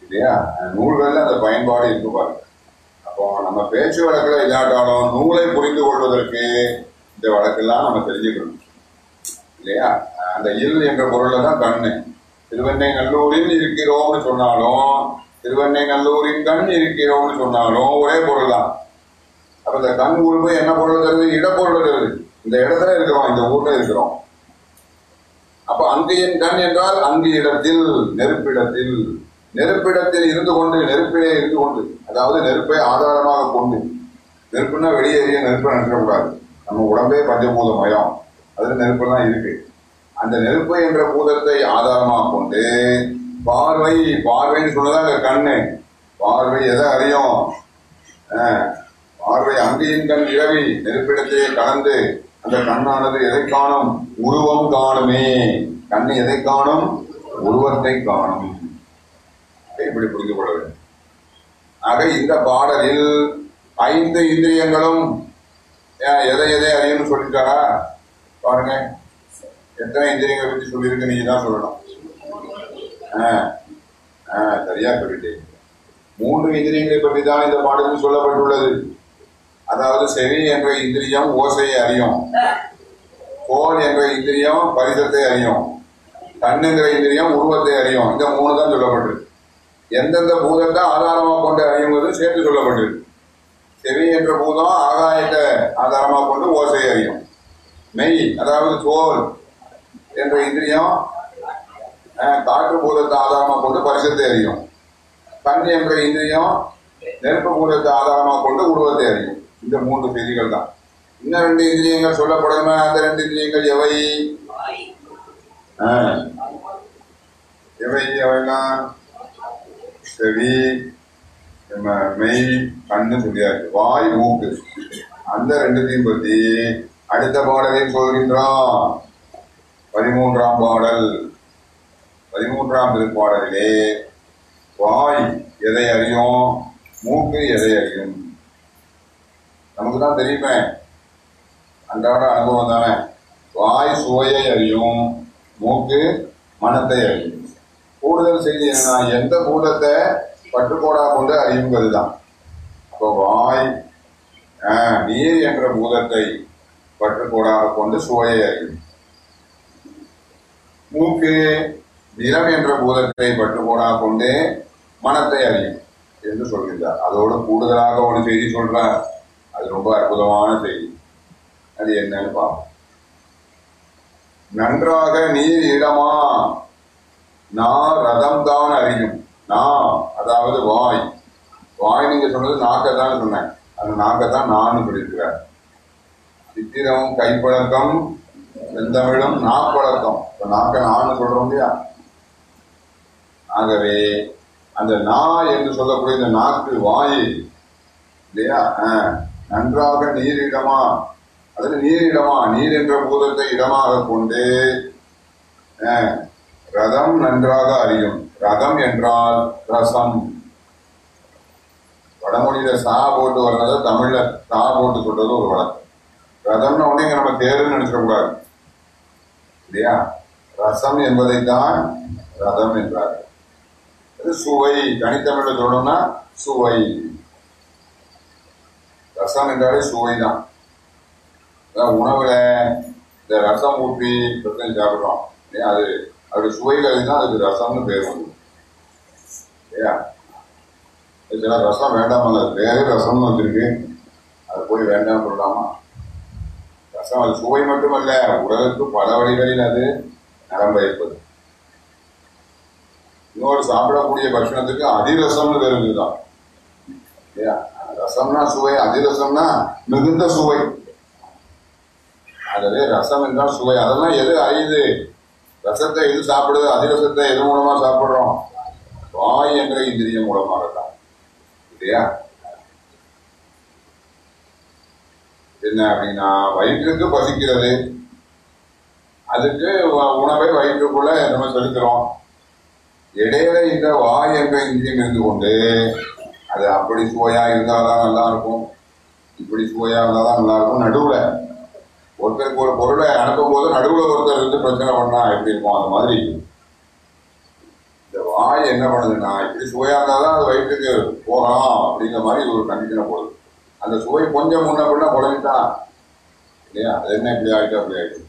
இல்லையா? நூல்கள்ல அந்த பயன்பாடு இருக்கு பாருங்க. அப்போ நம்ம பேச்சு வழக்கில் இல்லாட்டாலும் நூலை புரிந்து கொள்வதற்கு இந்த வழக்கெல்லாம் நம்ம தெரிஞ்சுக்கணும். இல்லையா? அந்த இல் என்ற பொருள்ல தான் கண்ணு. திருவெண்ணை நல்லூரில் இருக்கிறோம்னு சொன்னாலும் திருவெண்ணை நல்லூரின் கண் இருக்கிறோம்னு சொன்னாலும் ஒரே பொருள் தான் அப்ப இந்த கண் உருவு என்ன பொருள் தருது? இடப்பொருள் தருது. இந்த இடத்துல இருக்கிறோம் இந்த ஊர்ல இருக்கிறோம். அப்ப அங்கையின் கண் என்றால் அங்கு இடத்தில் நெருப்பிடத்தில். நெருப்பிடத்தில் இருந்து கொண்டு நெருப்பிலே இருந்து கொண்டு. அதாவது நெருப்பை ஆதாரமாக கொண்டு. நெருப்புன்னா வெளியேறிய நெருப்பை நினைக்கக்கூடாது. நம்ம உடம்பே பஞ்சபூத மயம் அதுல நெருப்பெல்லாம் இருக்கு. அந்த நெருப்பு என்ற பூதத்தை ஆதாரமாக கொண்டு பார்வை பார்வைன்னு சொன்னதான் கண்ணு? பார்வை எதை அறியும்? பார்வை அங்கேயும் கண் இரவி நெருப்பிடத்தையே கலந்து அந்த கண்ணானது எதை காணும்? உருவம் காணுமே. கண்ணு எதை காணும்? உருவத்தை காணும். இப்படி புரிந்து கொள்ள வேண்டும். ஆக இந்த பாடலில் ஐந்து இந்திரியங்களும் எதை எதை அறியும்னு சொல்லிட்டாரா? பாருங்க. எத்தனை இந்திரியங்களை பத்தி சொல்லியிருக்கு நீங்க தான் சொல்லணும். ஆ, ஆ, சரியா சொல்லிட்டேன் மூன்று இந்திரியங்களை பற்றி தான் இந்த பாடலில் சொல்லப்பட்டுள்ளது. அதாவது செவி என்ற இந்திரியம் ஓசையை அறியும். கோல் என்ற இந்திரியம் பரிசத்தை அறியும். கண்ணுங்கிற இந்திரியம் உருவத்தை அறியும். இந்த மூணு தான் சொல்லப்பட்டிருக்கு. எந்தெந்த பூதத்தை ஆதாரமாக கொண்டு அறியுங்கிறது சேர்த்து சொல்லப்பட்டிருக்கு. செவி என்ற பூதம் ஆகாயத்தை ஆதாரமாக கொண்டு ஓசையை அறியும். மெய் அதாவது தோல் என்ற இந்திரியம் அஹ், காற்று பூதத்தை ஆதாரமாக கொண்டு பரிசத்தை அறியும். கண் என்ற இந்திரியம் நெருப்பு பூதத்தை ஆதாரமாக கொண்டு உருவத்தை அறியும். இந்த மூன்று செய்திகள் தான். இன்னும் ரெண்டு இந்திரியங்கள் சொல்லப்படுமே. அந்த ரெண்டு இந்திரியங்கள் எவை? எவை எவைனா செவி மெய் கண்ணு சொல்லியாச்சு வாய் மூக்கு. அந்த ரெண்டுத்தையும் பத்தி அடுத்த பாடலையும் சொல்கின்றான் பதிமூன்றாம் பாடல். பதிமூன்றாம் திருப்பாடலிலே வாய் எதை அறியும் மூக்கு எதை அறியும்? நமக்கு தான் தெரியுமே. அன்றாட அனுபவம் தானே. வாய் சுவையை அறியும் மூக்கு மனத்தை அறியும். கூடுதல் செய்தி என்னன்னா எந்த கூட்டத்தை பற்றுக்கோடா கொண்டு அறியுங்கிறது தான் அப்போ வாய் நீர் என்ற பூதத்தை பற்றுக்கோடாக கொண்டு சுவையை அறியும். மூக்கு நிறம் என்ற பூதத்தை பற்றுக்கோடாக கொண்டு மனத்தை அறியும் என்று சொல்கின்றார். அதோடு கூடுதலாக ஒரு செய்தி சொல்றார். அது ரொம்ப அற்புதமான செய்தி. அது என்னன்னு பார்ப்போம். நன்றாக நீர் இடமா நான் ரதம் தான் அறியும் நான் அதாவது வாய். வாய் நீங்க சொன்னது நாக்கத்தான் சொன்னேன். அந்த நாக்கை தான் நான் சொல்லியிருக்கிறார். சித்திரம் கைப்பழக்கம் செந்தமிழும் நாப்பழக்கம் இப்போ நாக்க நான் சொல்றோம் இல்லையா? ஆகவே அந்த நா என்று சொல்லக்கூடிய இந்த நாக்கு வாய் இல்லையா? ஆஹ், நன்றாக நீரிடமா? அதுல நீரிடமா? நீர் என்ற பூதத்தை இடமாக கொண்டு ரதம் நன்றாக அறியும். ரதம் என்றால் ரசம். வடமொழியில சா போட்டு வர்றத தமிழ்ல சா போட்டு சொல்றது ஒரு வழக்கம். ரதம்னு உடனே நம்ம தேர்ன்னு நினைச்சிடக்கூடாது இல்லையா? ரசம் என்பதைத்தான் ரதம் என்றார் அது சுவை தனித்தமிழ் சொல்லணும்னா சுவை. ரசம் என்றாலே சுவை தான் உணவுல இந்த ரசம் ஊற்றி பிரச்சனை சாப்பிடுறோம். இல்லையா? அது அதோட சுவைகள் தான் அதுக்கு ரசம்னு பேர் வந்து இல்லையா? சில ரசம் வேண்டாம் அது பேரே ரசம்னு வச்சிருக்கு அது போய் வேண்டாம் சொல்லலாமா? ரசம் அது சுவை மட்டுமல்ல உடலுக்கு பல வழிகளில் அது நலம் பயப்பது இன்னொரு சாப்பிடக்கூடிய பட்சணத்துக்கு அதிரசம்னு பேர் இல்லையா? ரசம்னா சுவை அதிரசம்னா மிகுந்த சுவை. அதாவது ரசம் என்றால் சுவை. அதெல்லாம் எது? அறியுது ரசத்தை எது சாப்பிடுது? அதிரசத்தை எது மூலமா சாப்பிடுறோம்? வாய் என்ற இந்திரியம் மூலமாகத்தான். இல்லையா? என்ன அப்படின்னா வயிற்றுக்கு பசிக்கிறது. அதுக்கு உணவை வயிற்றுக்குள்ள நம்ம செலுத்துறோம். இடையில இந்த வாய் என்ற இந்திரியம் இருந்து கொண்டு அது அப்படி சுவையா இருந்தால்தான் நல்லா இருக்கும் இப்படி சுவையா இருந்தால்தான் நல்லா இருக்கும் நடுவுல ஒருத்தருக்கு ஒரு பொருளை அனுப்பும் போது நடுவுல ஒருத்தர் இருந்து பிரச்சனை பண்ணா எப்படி இருக்கும்? அந்த மாதிரி. இந்த வாய் என்ன பண்ணுதுன்னா இப்படி சுவையா இருந்தால்தான் அது வயிற்றுக்கு போகலாம் அப்படிங்கிற மாதிரி ஒரு கண்டிஷனை போடுது. அந்த சுவை கொஞ்சம் முன்ன பின்ன குழந்தான் இல்லையா? அது என்ன இப்படி ஆகிட்டு அப்படி ஆகிட்டு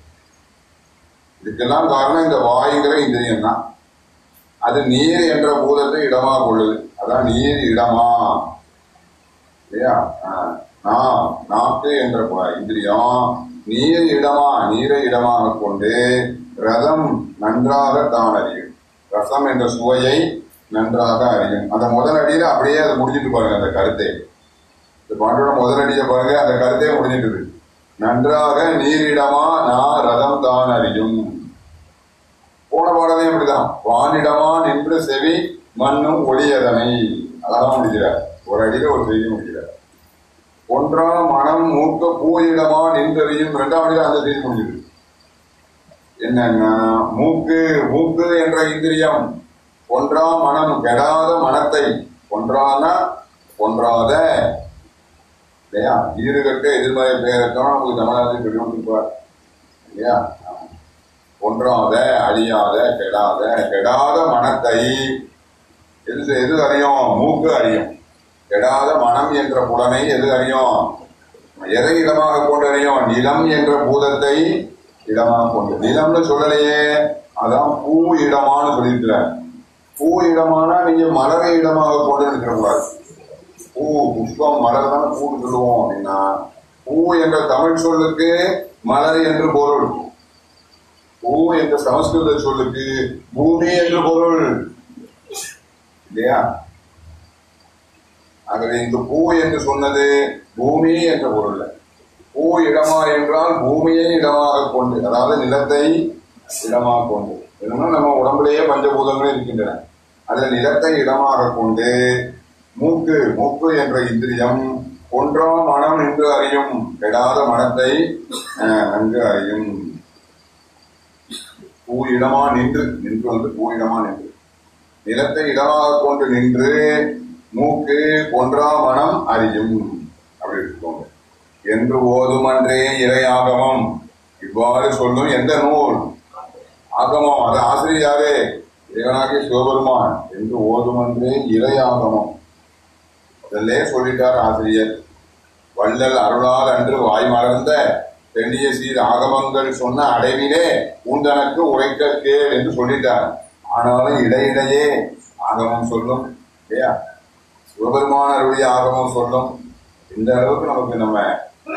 இதுக்கெல்லாம் காரணம் இந்த வாயுங்கிற இந்திரியம் தான் அது நீர் என்ற பூதத்தை இடமா கொள்ளுது. அதான் நீர் இடமா. இல்லையா? நாம் நாக்கு என்ற இந்திரியம் நீர் இடமா நீரை இடமாக கொண்டு ரதம் நன்றாக தான் அறியும். ரசம் என்ற சுவையை நன்றாக அறியும். அந்த முதல் அடியில அப்படியே அதை முடிஞ்சிட்டு பாருங்க அந்த கருத்தை. இந்த முதலடிய பாருங்க அந்த கருத்தே முடிஞ்சிட்டு நன்றாக நீரிடமா நான் ரதம் தான் அறியும். போன பாடமே அப்படிதான் வானிடமா நின்று செவி மண்ணும் ஒளியதனை. அதான் முடிக்கிறார். ஒரு அடியில ஒரு செய்தி முடிக்கிறார். ஒன்றா மனம் மூக்க பூயிடமா நின்றறியும் இரண்டாம் அடியில அந்த செய்தி முடிஞ்சுது என்னன்னா மூக்கு மூக்கு என்ற இந்திரியம். ஒன்றா மனம் கெடாத மனத்தை. ஒன்றான ஒன்றாத இல்லையா? ஈடுகட்ட எதிர்மறை பெயரத்தான் நமக்கு தமிழ்நாட்டில் சொல்லி கொடுத்துருப்பார் இல்லையா? ஒன்றாத அழியாத கெடாத கெடாத மனத்தை எது எது அறியும்? மூக்கு அறியும். கெடாத மனம் என்ற புலனை எது அறியும்? எதை இடமாக கொண்டு அறியும்? நிலம் என்ற பூதத்தை இடமாக கொண்டு நிலம்னு சொல்லலையே. அதான் பூ இடமான்னு சொல்லியிருக்கிறார். பூ இடமானா நீங்க மலரை இடமாக கொண்டு நிற்கக்கூடாது. பூ புஷ்பம் மலர் தானே பூன்னு சொல்லுவோம் அப்படின்னா பூ என்ற தமிழ் சொல்லுக்கு மலர் என்று பொருள். பூ என்ற சமஸ்கிருத சொல்லுக்கு பூமி என்று பொருள். இல்லையா? ஆகவே இந்த பூ என்று சொன்னது பூமி என்ற பொருள். பூ இடமா என்றால் பூமியை இடமாக கொண்டு அதாவது நிலத்தை இடமாக கொண்டு. என்னன்னா நம்ம உடம்புலேயே பஞ்சபூதங்கள் இருக்கின்றன. அதில் நிலத்தை இடமாக கொண்டு மூக்கு மூக்கு என்ற இந்திரியம் ஒன்றா மனம் என்று அறியும். கெடாத மனத்தை அஹ், நன்கு அறியும். பூ இடமா நின்று நின்று வந்து பூ இடமா நின்று. நிலத்தை இடமாக கொண்டு நின்று மூக்கு ஒன்றா மனம் அறியும். அப்படி எடுத்துக்கோங்க. என்று ஓதும் அன்றே இறையாகமம் இவ்வாறு சொல்லும் எந்த நூல்? ஆகமம். அது ஆசிரியரே. இறைவனாகிய சிவபெருமான். என்று ஓதுமன்றே இறையாகமம் முதல்லே சொல்லிட்டார் ஆசிரியர். வள்ளல் அருளால் அன்று வாய் மலர்ந்த பெண்ணிய சீர் ஆகமங்கள் சொன்ன அடைவிலே உந்தனக்கு உரைக்க கேள் என்று சொல்லிட்டார். ஆனாலும் இடையிடையே ஆகமம் சொல்லும் இல்லையா? சிவபெருமான அருளிய ஆகமம் சொல்லும். இந்த அளவுக்கு நமக்கு நம்ம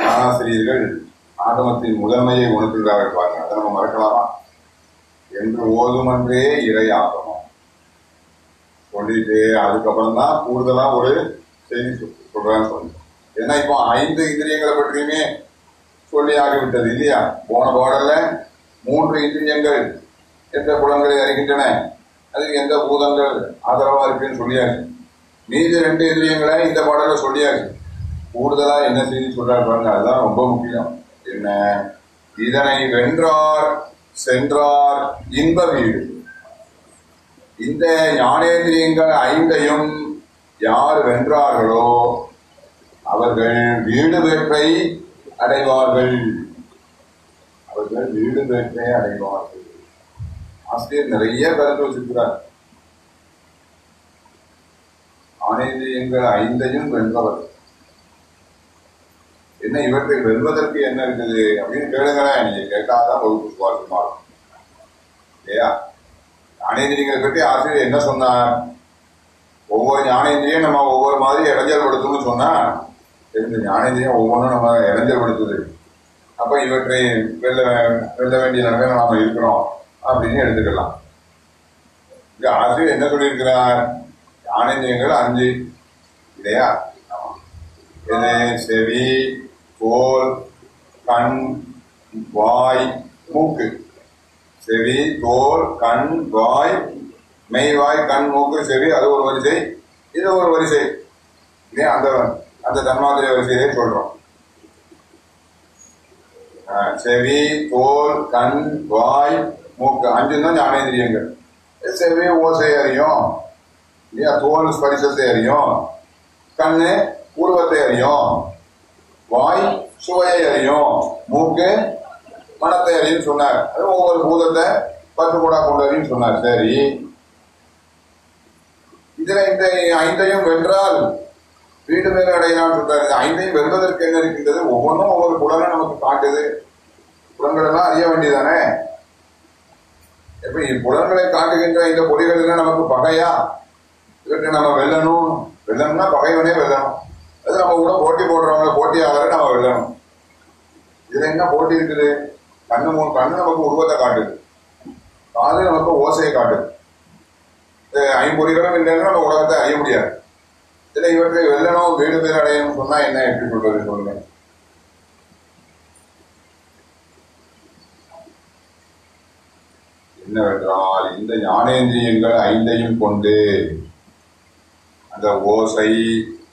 ஆசிரியர்கள் ஆகமத்தின் முதன்மையை உணர்த்துகிறார்கள் பாருங்க. அதை நம்ம மறக்கலாமா? என்று ஓதுமன்றே இறை ஆகமம். சொல்லிட்டு அதுக்கப்புறம் தான் கூடுதலா ஒரு செய்தி சொல்~ சொல்றான்னு ஏன்னா இப்போ ஐந்து இந்திரியங்களை பற்றியுமே சொல்லி ஆகிவிட்டது இல்லையா? போன பாடல்ல மூன்று இந்திரியங்கள் எந்த குளங்களை அறிகின்றன? அதுக்கு எந்த பூதங்கள் ஆதரவா இருக்குன்னு சொல்லியாச்சு. மீதி ரெண்டு இந்திரியங்களை இந்த பாடல சொல்லியாச்சு. கூடுதலா என்ன செய்தி சொல்றாரு பாருங்க அதுதான் ரொம்ப முக்கியம். என்ன? இதனை வென்றார் சென்றார் இன்ப வீடு. இந்த ஞானேந்திரியங்கள் ஐந்தையும் யார் வென்றார்களோ அவர்கள் வீடு வேற்றை அடைவார்கள். அவர்கள் வீடு வேற்றை அடைவார்கள். ஆசிரியர் நிறைய கருத்து வச்சிருக்கிறார். ஆனேந்திரியங்கள் ஐந்தையும் வென்றவர். என்ன இவற்றை வெல்வதற்கு என்ன இருக்குது அப்படின்னு கேளுங்களேன் நீங்க கேட்டாதான் வகுப்பு சுவாரஸ்யமா இருக்கும். இல்லையா? ஞானேந்திரியங்களை பற்றி ஆசிரியர் என்ன சொன்னார்? ஒவ்வொரு ஞானேந்திரியும் நம்ம ஒவ்வொரு மாதிரி இடைஞ்சல் படுத்தும்னு சொன்னா இந்த ஞானேந்திரியம் ஒவ்வொன்றும் நம்ம இடைஞ்சல் படுத்துது அப்ப இவற்றை வெல்ல வெல்ல வேண்டிய நிலைமையில நாம இருக்கிறோம் அப்படின்னு எடுத்துக்கலாம். இங்க ஆசிரியர் என்ன சொல்லியிருக்கிறார்? ஞானேந்திரியங்கள் அஞ்சு. இல்லையா? இது செவி தோல் கண் வாய் மூக்கு. செவி தோல் கண் வாய் மெய் வாய் கண் மூக்கு செவி அது ஒரு வரிசை இது ஒரு வரிசை. இல்லையா அந்த அந்த தன்மாத்திரை வரிசையே சொல்றோம். ஆஹ், செவி தோல் கண் வாய் மூக்கு அஞ்சு தான் ஞானேந்திரியங்கள். செவி ஓசை அறியும். இல்லையா? தோல் ஸ்பரிசத்தை அறியும். கண்ணு உருவத்தை அறியும். வாய் சுவையை அறியும். மூக்கு மனத்தை அறியும் சொன்னார். அது ஒவ்வொரு பூதத்தை பத்து கூடா கொண்டு அறியும் சொன்னார். சரி. இதுல இந்த ஐந்தையும் வென்றால் வீடு மேல அடையலாம் சொல்றாரு ஐந்தையும் வெல்வதற்கு என்ன இருக்கின்றது? ஒவ்வொன்றும் ஒவ்வொரு குடலும் நமக்கு காட்டுது. புலன்கள் எல்லாம் அறிய வேண்டியதானே? எப்படி புலன்களை காட்டுகின்ற இந்த பொடிகள் எல்லாம் நமக்கு பகையா? இவற்றை நம்ம வெல்லணும். வெல்லணும்னா பகைவனே வெல்லணும். அது நம்ம கூட போட்டி போடுறவங்க போட்டியாளரை நம்ம வெல்லணும். இதுல என்ன போட்டி இருக்குது? கண்ணு மூணு கண்ணு நமக்கு உருவத்தை காட்டுது. காது நமக்கு ஓசையை காட்டுது. இந்த ஐம்பொறிகளும் இல்லைன்னா நம்ம உலகத்தை அறிய முடியாது. இதுல இவற்றை வெல்லணும் வீடு பேர் அடையணும்னு சொன்னா என்ன எப்படி சொல்றது சொல்லுங்க. என்னவென்றால் இந்த ஞானேந்திரியங்கள் ஐந்தையும் கொண்டு அந்த ஓசை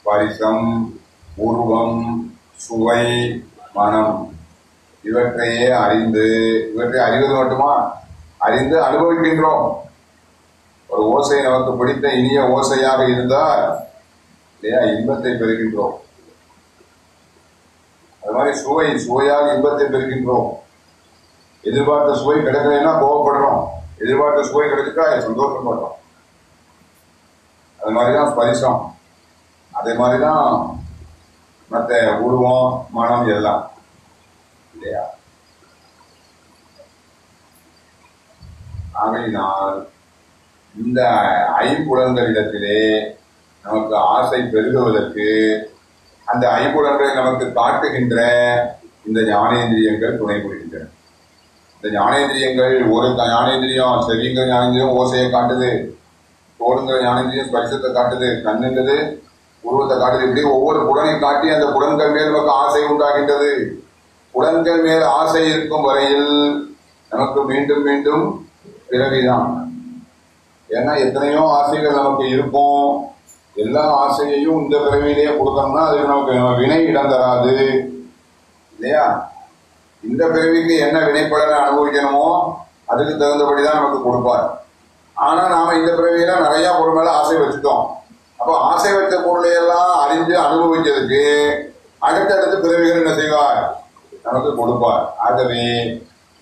பரிசம் உருவம் சுவை மனம் இவற்றையே அறிந்து இவற்றை அறிவது மட்டுமா? அறிந்து அனுபவிக்கின்றோம். ஒரு ஓசை நமக்கு பிடித்த இனிய ஓசையாக இருந்தால் இல்லையா? இன்பத்தை பெறுகின்றோம். அது மாதிரி சுவை சுவையாக இன்பத்தை பெறுகின்றோம். எதிர்பார்த்த சுவை கிடைக்கலைன்னா கோவப்படுறோம் எதிர்பார்த்த சுவை கிடைச்சிட்டா சந்தோஷப்படுறோம் அது மாதிரிதான் ஸ்பரிசம். அதே மாதிரிதான் மற்ற உருவம் மனம் எல்லாம். இல்லையா? ஆகையினால் இந்த ஐம்புலன்களிடத்திலே நமக்கு ஆசை பெருகுவதற்கு அந்த ஐம்புலன்களை நமக்கு காட்டுகின்ற இந்த ஞானேந்திரியங்கள் துணை புரிகின்றன. இந்த ஞானேந்திரியங்கள் ஒரு க- ஞானேந்திரியம் செவிங்கிற ஞானேந்திரியம் ஓசையை காட்டுது தோடுங்கிற ஞானேந்திரியம் ஸ்பரிசத்தை காட்டுது கண்ணுங்கிறது உருவத்தை காட்டுது இப்படி ஒவ்வொரு புலனை காட்டி அந்த புலன்கள் மேல் நமக்கு ஆசை உண்டாகின்றது. புலன்கள் மேல் ஆசை இருக்கும் வரையில் நமக்கு மீண்டும் மீண்டும் பிறவிதான். ஏன்னா எத்தனையோ ஆசைகள் நமக்கு இருக்கும் எல்லா ஆசையையும் இந்த பிறவியிலேயே கொடுத்தோம்னா அதுக்கு நமக்கு நம்ம வினை இடம் தராது. இல்லையா? இந்த பிறவிக்கு என்ன வினைப்பலனை அனுபவிக்கணுமோ அதுக்கு தகுந்தபடிதான் நமக்கு கொடுப்பார். ஆனா நாம இந்த பிறவியில நிறைய பொருள் மேல ஆசை வச்சுட்டோம். அப்போ ஆசை வச்ச பொருளையெல்லாம் அறிஞ்சு அனுபவிக்கிறதுக்கு அடுத்தடுத்து பிறவிகள் என்ன செய்வார்? நமக்கு கொடுப்பார். ஆகவே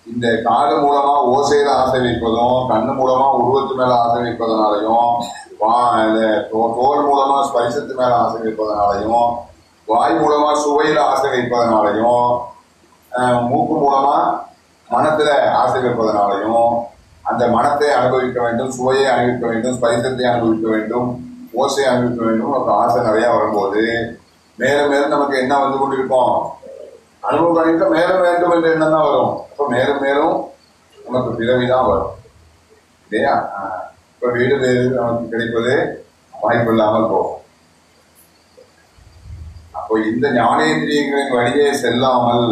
இந்த காது மூலமா ஓசையில ஆசை வைப்பதும் கண்ணு மூலமா உருவத்து மேல ஆசை வைப்பதனாலையும் வா- தோல் மூலமா ஸ்பரிசத்து மேல ஆசை வைப்பதனாலையும் வாய் மூலமா சுவையில ஆசை வைப்பதனாலையும் மூக்கு மூலமா மனத்துல ஆசை வைப்பதனாலையும் அந்த மனத்தை அனுபவிக்க வேண்டும் சுவையை அனுபவிக்க வேண்டும் ஸ்பரிசத்தை அனுபவிக்க வேண்டும் ஓசையை அனுபவிக்க வேண்டும் நமக்கு ஆசை நிறைய வரும்போது மேலும் மேலும் நமக்கு என்ன வந்து கொண்டிருக்கோம்? அனுபவம் பண்ணிட்டு மேலும் வேண்டும் என்ற எண்ணம் தான் வரும். அப்போ மேலும் மேலும் நமக்கு பிறவிதான் வரும். இல்லையா? இப்போ வீடு வேறு நமக்கு கிடைப்பது வாய்ப்பு இல்லாமல் போகும். அப்போ இந்த ஞானேந்திரியங்களின் வழியே செல்லாமல்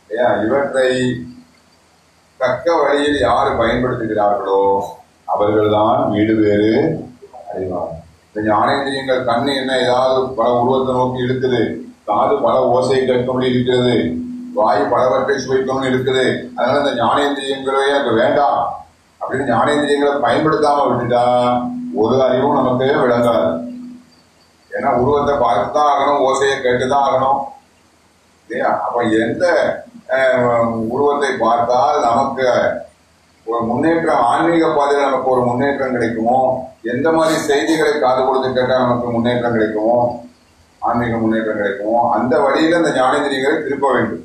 இல்லையா? இவற்றை தக்க வழியில் யார் பயன்படுத்துகிறார்களோ அவர்கள்தான் வீடு வேறு அறிவார் இந்த ஞானேந்திரியங்கள் கண்ணு என்ன ஏதாவது பல உருவத்தை நோக்கி இழுக்குது. காது பல ஓசையை கேட்கும்படி இருக்கிறது. வாய் பலவற்றை சுவைக்கணும்னு இருக்குது. அதனால இந்த ஞானேந்திரியங்களே எனக்கு வேண்டாம். அப்படின்னு ஞானேந்திரியங்களை பயன்படுத்தாம விட்டுட்டா ஒரு அறிவும் நமக்கு விளங்காது. ஏன்னா உருவத்தை பார்த்து தான் ஆகணும் ஓசையை கேட்டு தான் ஆகணும். இல்லையா? அப்ப எந்த உருவத்தை பார்த்தால் நமக்கு ஒரு முன்னேற்றம் ஆன்மீக பாதையில் நமக்கு ஒரு முன்னேற்றம் கிடைக்குமோ? எந்த மாதிரி செய்திகளை காது கொடுத்து கேட்டால் நமக்கு முன்னேற்றம் கிடைக்குமோ? ஆன்மீக முன்னேற்றம் கிடைக்கும் அந்த வழியில் அந்த ஞானேந்திரியங்களை திருப்ப வேண்டும்.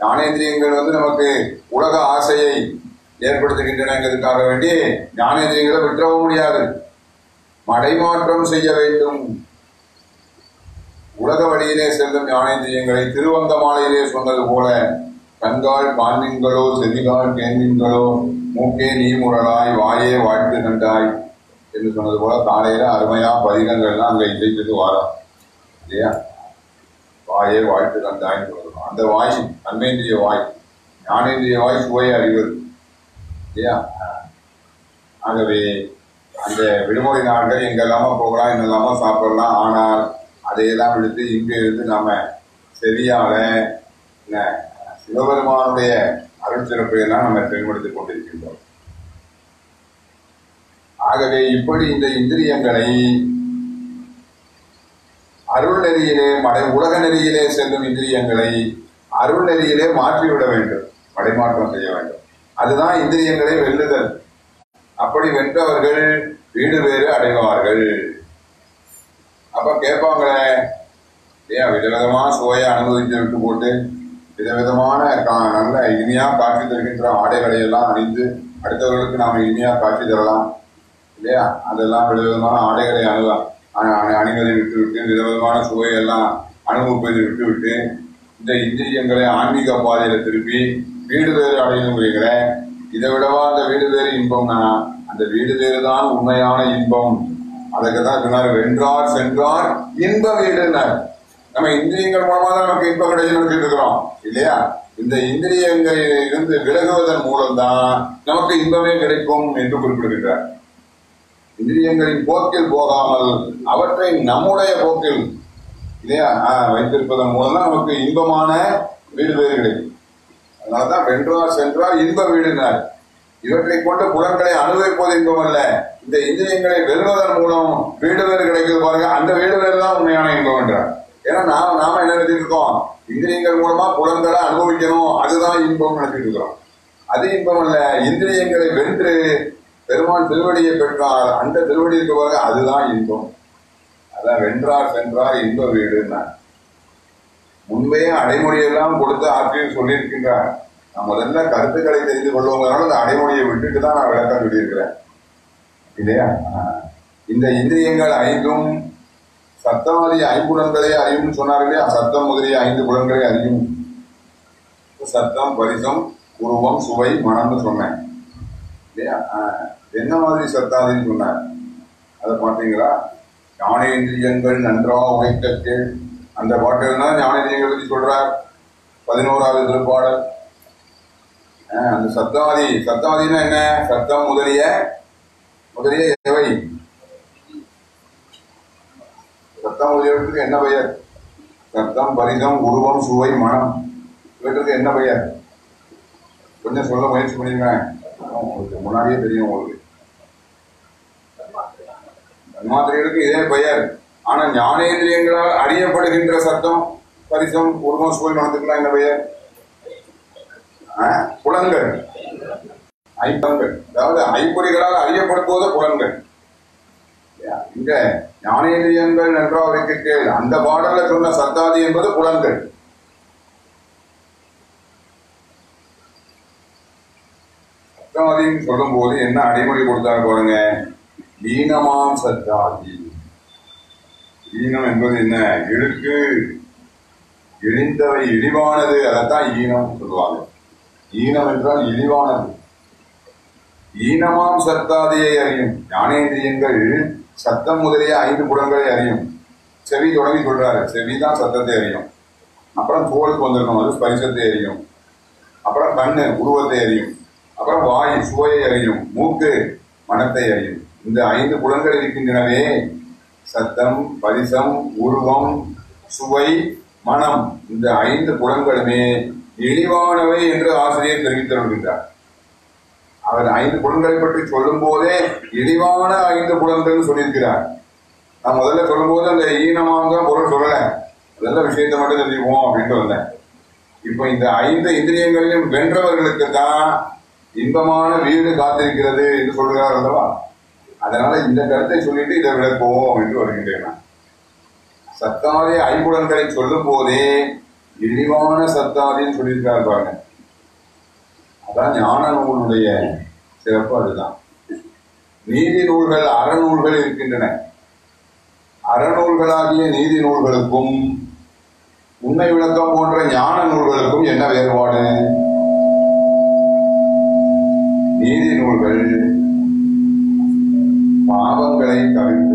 ஞானேந்திரியங்கள் வந்து நமக்கு உலக ஆசையை ஏற்படுத்துகின்றனங்கிறதுக்காக வேண்டி ஞானேந்திரியங்களை விட்டுறவும் முடியாது. மடைமாற்றம் செய்ய வேண்டும். உலக வழியிலே செல்லும் ஞானேந்திரியங்களை திருவங்க மாலையிலே சொன்னது போல கண்கால் பாண்மீன்களோ செவிகால் கேண்மீன்களோ மூக்கே நீ முரலாய் வாயே வாழ்த்து கண்டாய் என்று சொன்னது போல காலையில அருமையா பதிகங்கள்லாம் அங்க இசைத்தது வாரம் இல்லையா? வாயே வாழ்த்து கண்டாய்ன்னு சொல்லணும் அந்த வாய் கண்மேந்திரிய வாய். ஞானேந்திரிய வாய் சுவையை அறிவது. இல்லையா? ஆகவே அந்த விடுமுறை நாட்கள் எங்கெல்லாமோ போகலாம் எங்கெல்லாமோ சாப்பிடலாம். ஆனால் அதையெல்லாம் விடுத்து இங்கே இருந்து நாம சரியாக சிவபெருமானுடைய அருள் சிறப்பையெல்லாம் நம்ம பயன்படுத்திக் கொண்டிருக்கின்றோம். ஆகவே இப்படி இந்த இந்திரியங்களை அருள் நெறியிலே மடை உலக நெறியிலே செல்லும் இந்திரியங்களை அருள் நெறியிலே மாற்றிவிட வேண்டும். மடைமாற்றம் செய்ய வேண்டும். அதுதான் இந்திரியங்களை வெல்லுதல். அப்படி வென்றவர்கள் வீடு வேறு அடைவார்கள். அப்ப கேட்பாங்களே ஏன் விதவிதமான சுவையை அனுபவித்து விட்டு போட்டு விதவிதமான கா- நல்ல இனிமையா காட்சி தருகின்ற ஆடைகளை எல்லாம் அணிந்து அடுத்தவர்களுக்கு நாம இனிமையா காட்சி தரலாம். இல்லையா? அதெல்லாம் விதவிதமான ஆடைகளை அணுகலாம். அணிவதை விட்டுவிட்டு விதவிதமான சுவையெல்லாம் அனுபவிப்பதை விட்டுவிட்டு இந்த இந்திரியங்களை ஆன்மீக பாதையில திருப்பி வீடு வேறு அடையணுங்கிறீங்கள இதை விடவா அந்த வீடு வேறு இன்பம்னா அந்த வீடு வேறு தான் உண்மையான இன்பம். அதுக்கு தான் சொன்னார் வென்றார் சென்றார் இன்ப வீடுனார். நம்ம இந்திரியங்கள் மூலமா தான் நமக்கு இன்பம் கிடைக்கணும்னு இருக்கிறோம் இல்லையா? இந்த இந்திரியங்களில் இருந்து விலகுவதன் மூலம்தான் நமக்கு இன்பமே கிடைக்கும் என்று குறிப்பிடுகின்றார். இந்திரியங்களின் போக்கில் போகாமல் அவற்றை நம்முடைய போக்கில் இல்லையா? வைத்திருப்பதன் மூலம் தான் நமக்கு இன்பமான வீடு பேறு கிடைக்கும் அதனாலதான் வென்றார் சென்றார் இன்ப வீடுனார். இவற்றை கொண்டு புலன்களை அனுபவிப்பது இன்பம் அல்ல. இந்த இந்திரியங்களை வெல்வதன் மூலம் வீடு வேறு கிடைக்கிறது பாருங்க. அந்த வீடு வேறு தான் உண்மையான இன்பம் என்றார். ஏன்னா நாம நாம என்ன நினைச்சிட்டு இருக்கோம்? இந்திரியங்கள் மூலமா புலன்களை அனுபவிக்கணும். அதுதான் இன்பம் நினைச்சிட்டு இருக்கிறோம். அது இன்பம் அல்ல. இந்திரியங்களை வென்று பெருமான் திருவடியை பெற்றார். அந்த திருவடி இருக்கு பாருங்க அதுதான் இன்பம். அதான் வென்றார் சென்றார் இன்ப வீடுன்னா முன்பே அடைமொழியெல்லாம் கொடுத்து ஆற்றில் சொல்லியிருக்கின்றார். நான் முதல்ல கருத்துக்களை தெரிந்து கொள்வோங்கிறனால அந்த அடைமொழியை விட்டுட்டு தான் நான் விளக்கம் சொல்லியிருக்கிறேன். இல்லையா? இந்த இந்திரியங்கள் ஐந்தும் சத்தமாதி ஐம்புலன்களே அறியும் சொன்னார் இல்லையா? சத்தம் முதலிய ஐந்து புலன்களே அறியும். சத்தம் பரிசம் உருவம் சுவை மனம்னு சொன்னேன். இல்லையா? என்ன மாதிரி சத்தாதின்னு சொன்னார்? அதை பார்த்தீங்களா? ஞானேந்திரியங்கள் நன்றா உழைக்க கேள். அந்த பாட்டில் தான் ஞானேந்திரியங்கள் பற்றி சொல்றார்? பதினோராவது திருப்பாடல். ஆஹ், அந்த சத்தாதி சத்தாதினா என்ன? சத்தம் முதலிய முதலிய எவை? சத்தம் முதலியவற்றுக்கு என்ன பெயர்? சத்தம் பரிதம் உருவம் சுவை மனம். இவற்றுக்கு என்ன பெயர்? கொஞ்சம் சொல்ல முயற்சி பண்ணிருங்க. உங்களுக்கு முன்னாடியே தெரியும் உங்களுக்கு. தன்மாத்திரைகளுக்கு இதே பெயர் ஆனா ஞானேந்திரியங்களால் அறியப்படுகின்ற சத்தம் பரிசம் உருவம் சுவை நடந்துக்கலாம் என்ன பெயர் புலன்கள். ஐம்பங்கள் அதாவது ஐம்பொறிகளால் அறியப்படுத்துவது புலன்கள். இங்க ஞானேந்திரியங்கள் நன்றாக கேள் அந்த பாடல்ல சொன்ன சத்தாதி என்பது புலன்கள். சத்தாதின்னு சொல்லும் போது என்ன அடைமொழி கொடுத்தாங்க பாருங்க. ஈனமாம் சத்தாதி ஈனம் என்பது என்ன? இழுக்கு இழிந்தவை இழிவானது அதைத்தான் ஈனம் சொல்லுவாங்க. ஈனம் என்றால் இழிவானது. ஈனமாம் சத்தாதியை அறியும். ஞானேந்திரியங்கள் சத்தம் முதலிய ஐந்து குடங்களை அறியும். செவி தொடங்கி சொல்றாரு. செவி தான் சத்தத்தை அறியும். அப்புறம் தோலுக்கு வந்திருக்கும். அது ஸ்பைசத்தை அறியும். அப்புறம் கண்ணு உருவத்தை அறியும். அப்புறம் வாய் சுவையை அறியும். மூக்கு மனத்தை அறியும். இந்த ஐந்து புலன்கள் இருக்கின்றனவே. சத்தம் பரிசம் உருவம் சுவை மனம். இந்த ஐந்து புலன்களுமே இழிவானவை என்று ஆசிரியர் தெரிவித்திருக்கின்றார். அவர் ஐந்து புலன்களை பற்றி சொல்லும் போதே இழிவான ஐந்து புலன்கள் சொல்லியிருக்கிறார். நான் முதல்ல சொல்லும்போது அந்த ஈனமாக பொருள் சொல்லல. நல்ல விஷயத்தை மட்டும் தெரிஞ்சுக்குவோம் அப்படின்ட்டு வந்தேன் இப்ப இந்த ஐந்து இந்திரியங்களையும் வென்றவர்களுக்கு தான் இன்பமான வீடு காத்திருக்கிறது என்று சொல்கிறார் அல்லவா? அதனால இந்த கருத்தை சொல்லிட்டு இதை விளக்குவோம் அப்படின்னு வருகின்றேன் நான். சத்தாதி ஐம்புலன்களை சொல்லும் போதே இழிவான சத்தாதின்னு சொல்லியிருக்காரு பாருங்க. அதான் ஞான நூலுடைய சிறப்பு அதுதான். நீதி நூல்கள் அறநூல்கள் இருக்கின்றன. அறநூல்களாகிய நீதி நூல்களுக்கும் உண்மை விளக்கம் போன்ற ஞான நூல்களுக்கும் என்ன வேறுபாடு? நீதி நூல்கள் ricamente.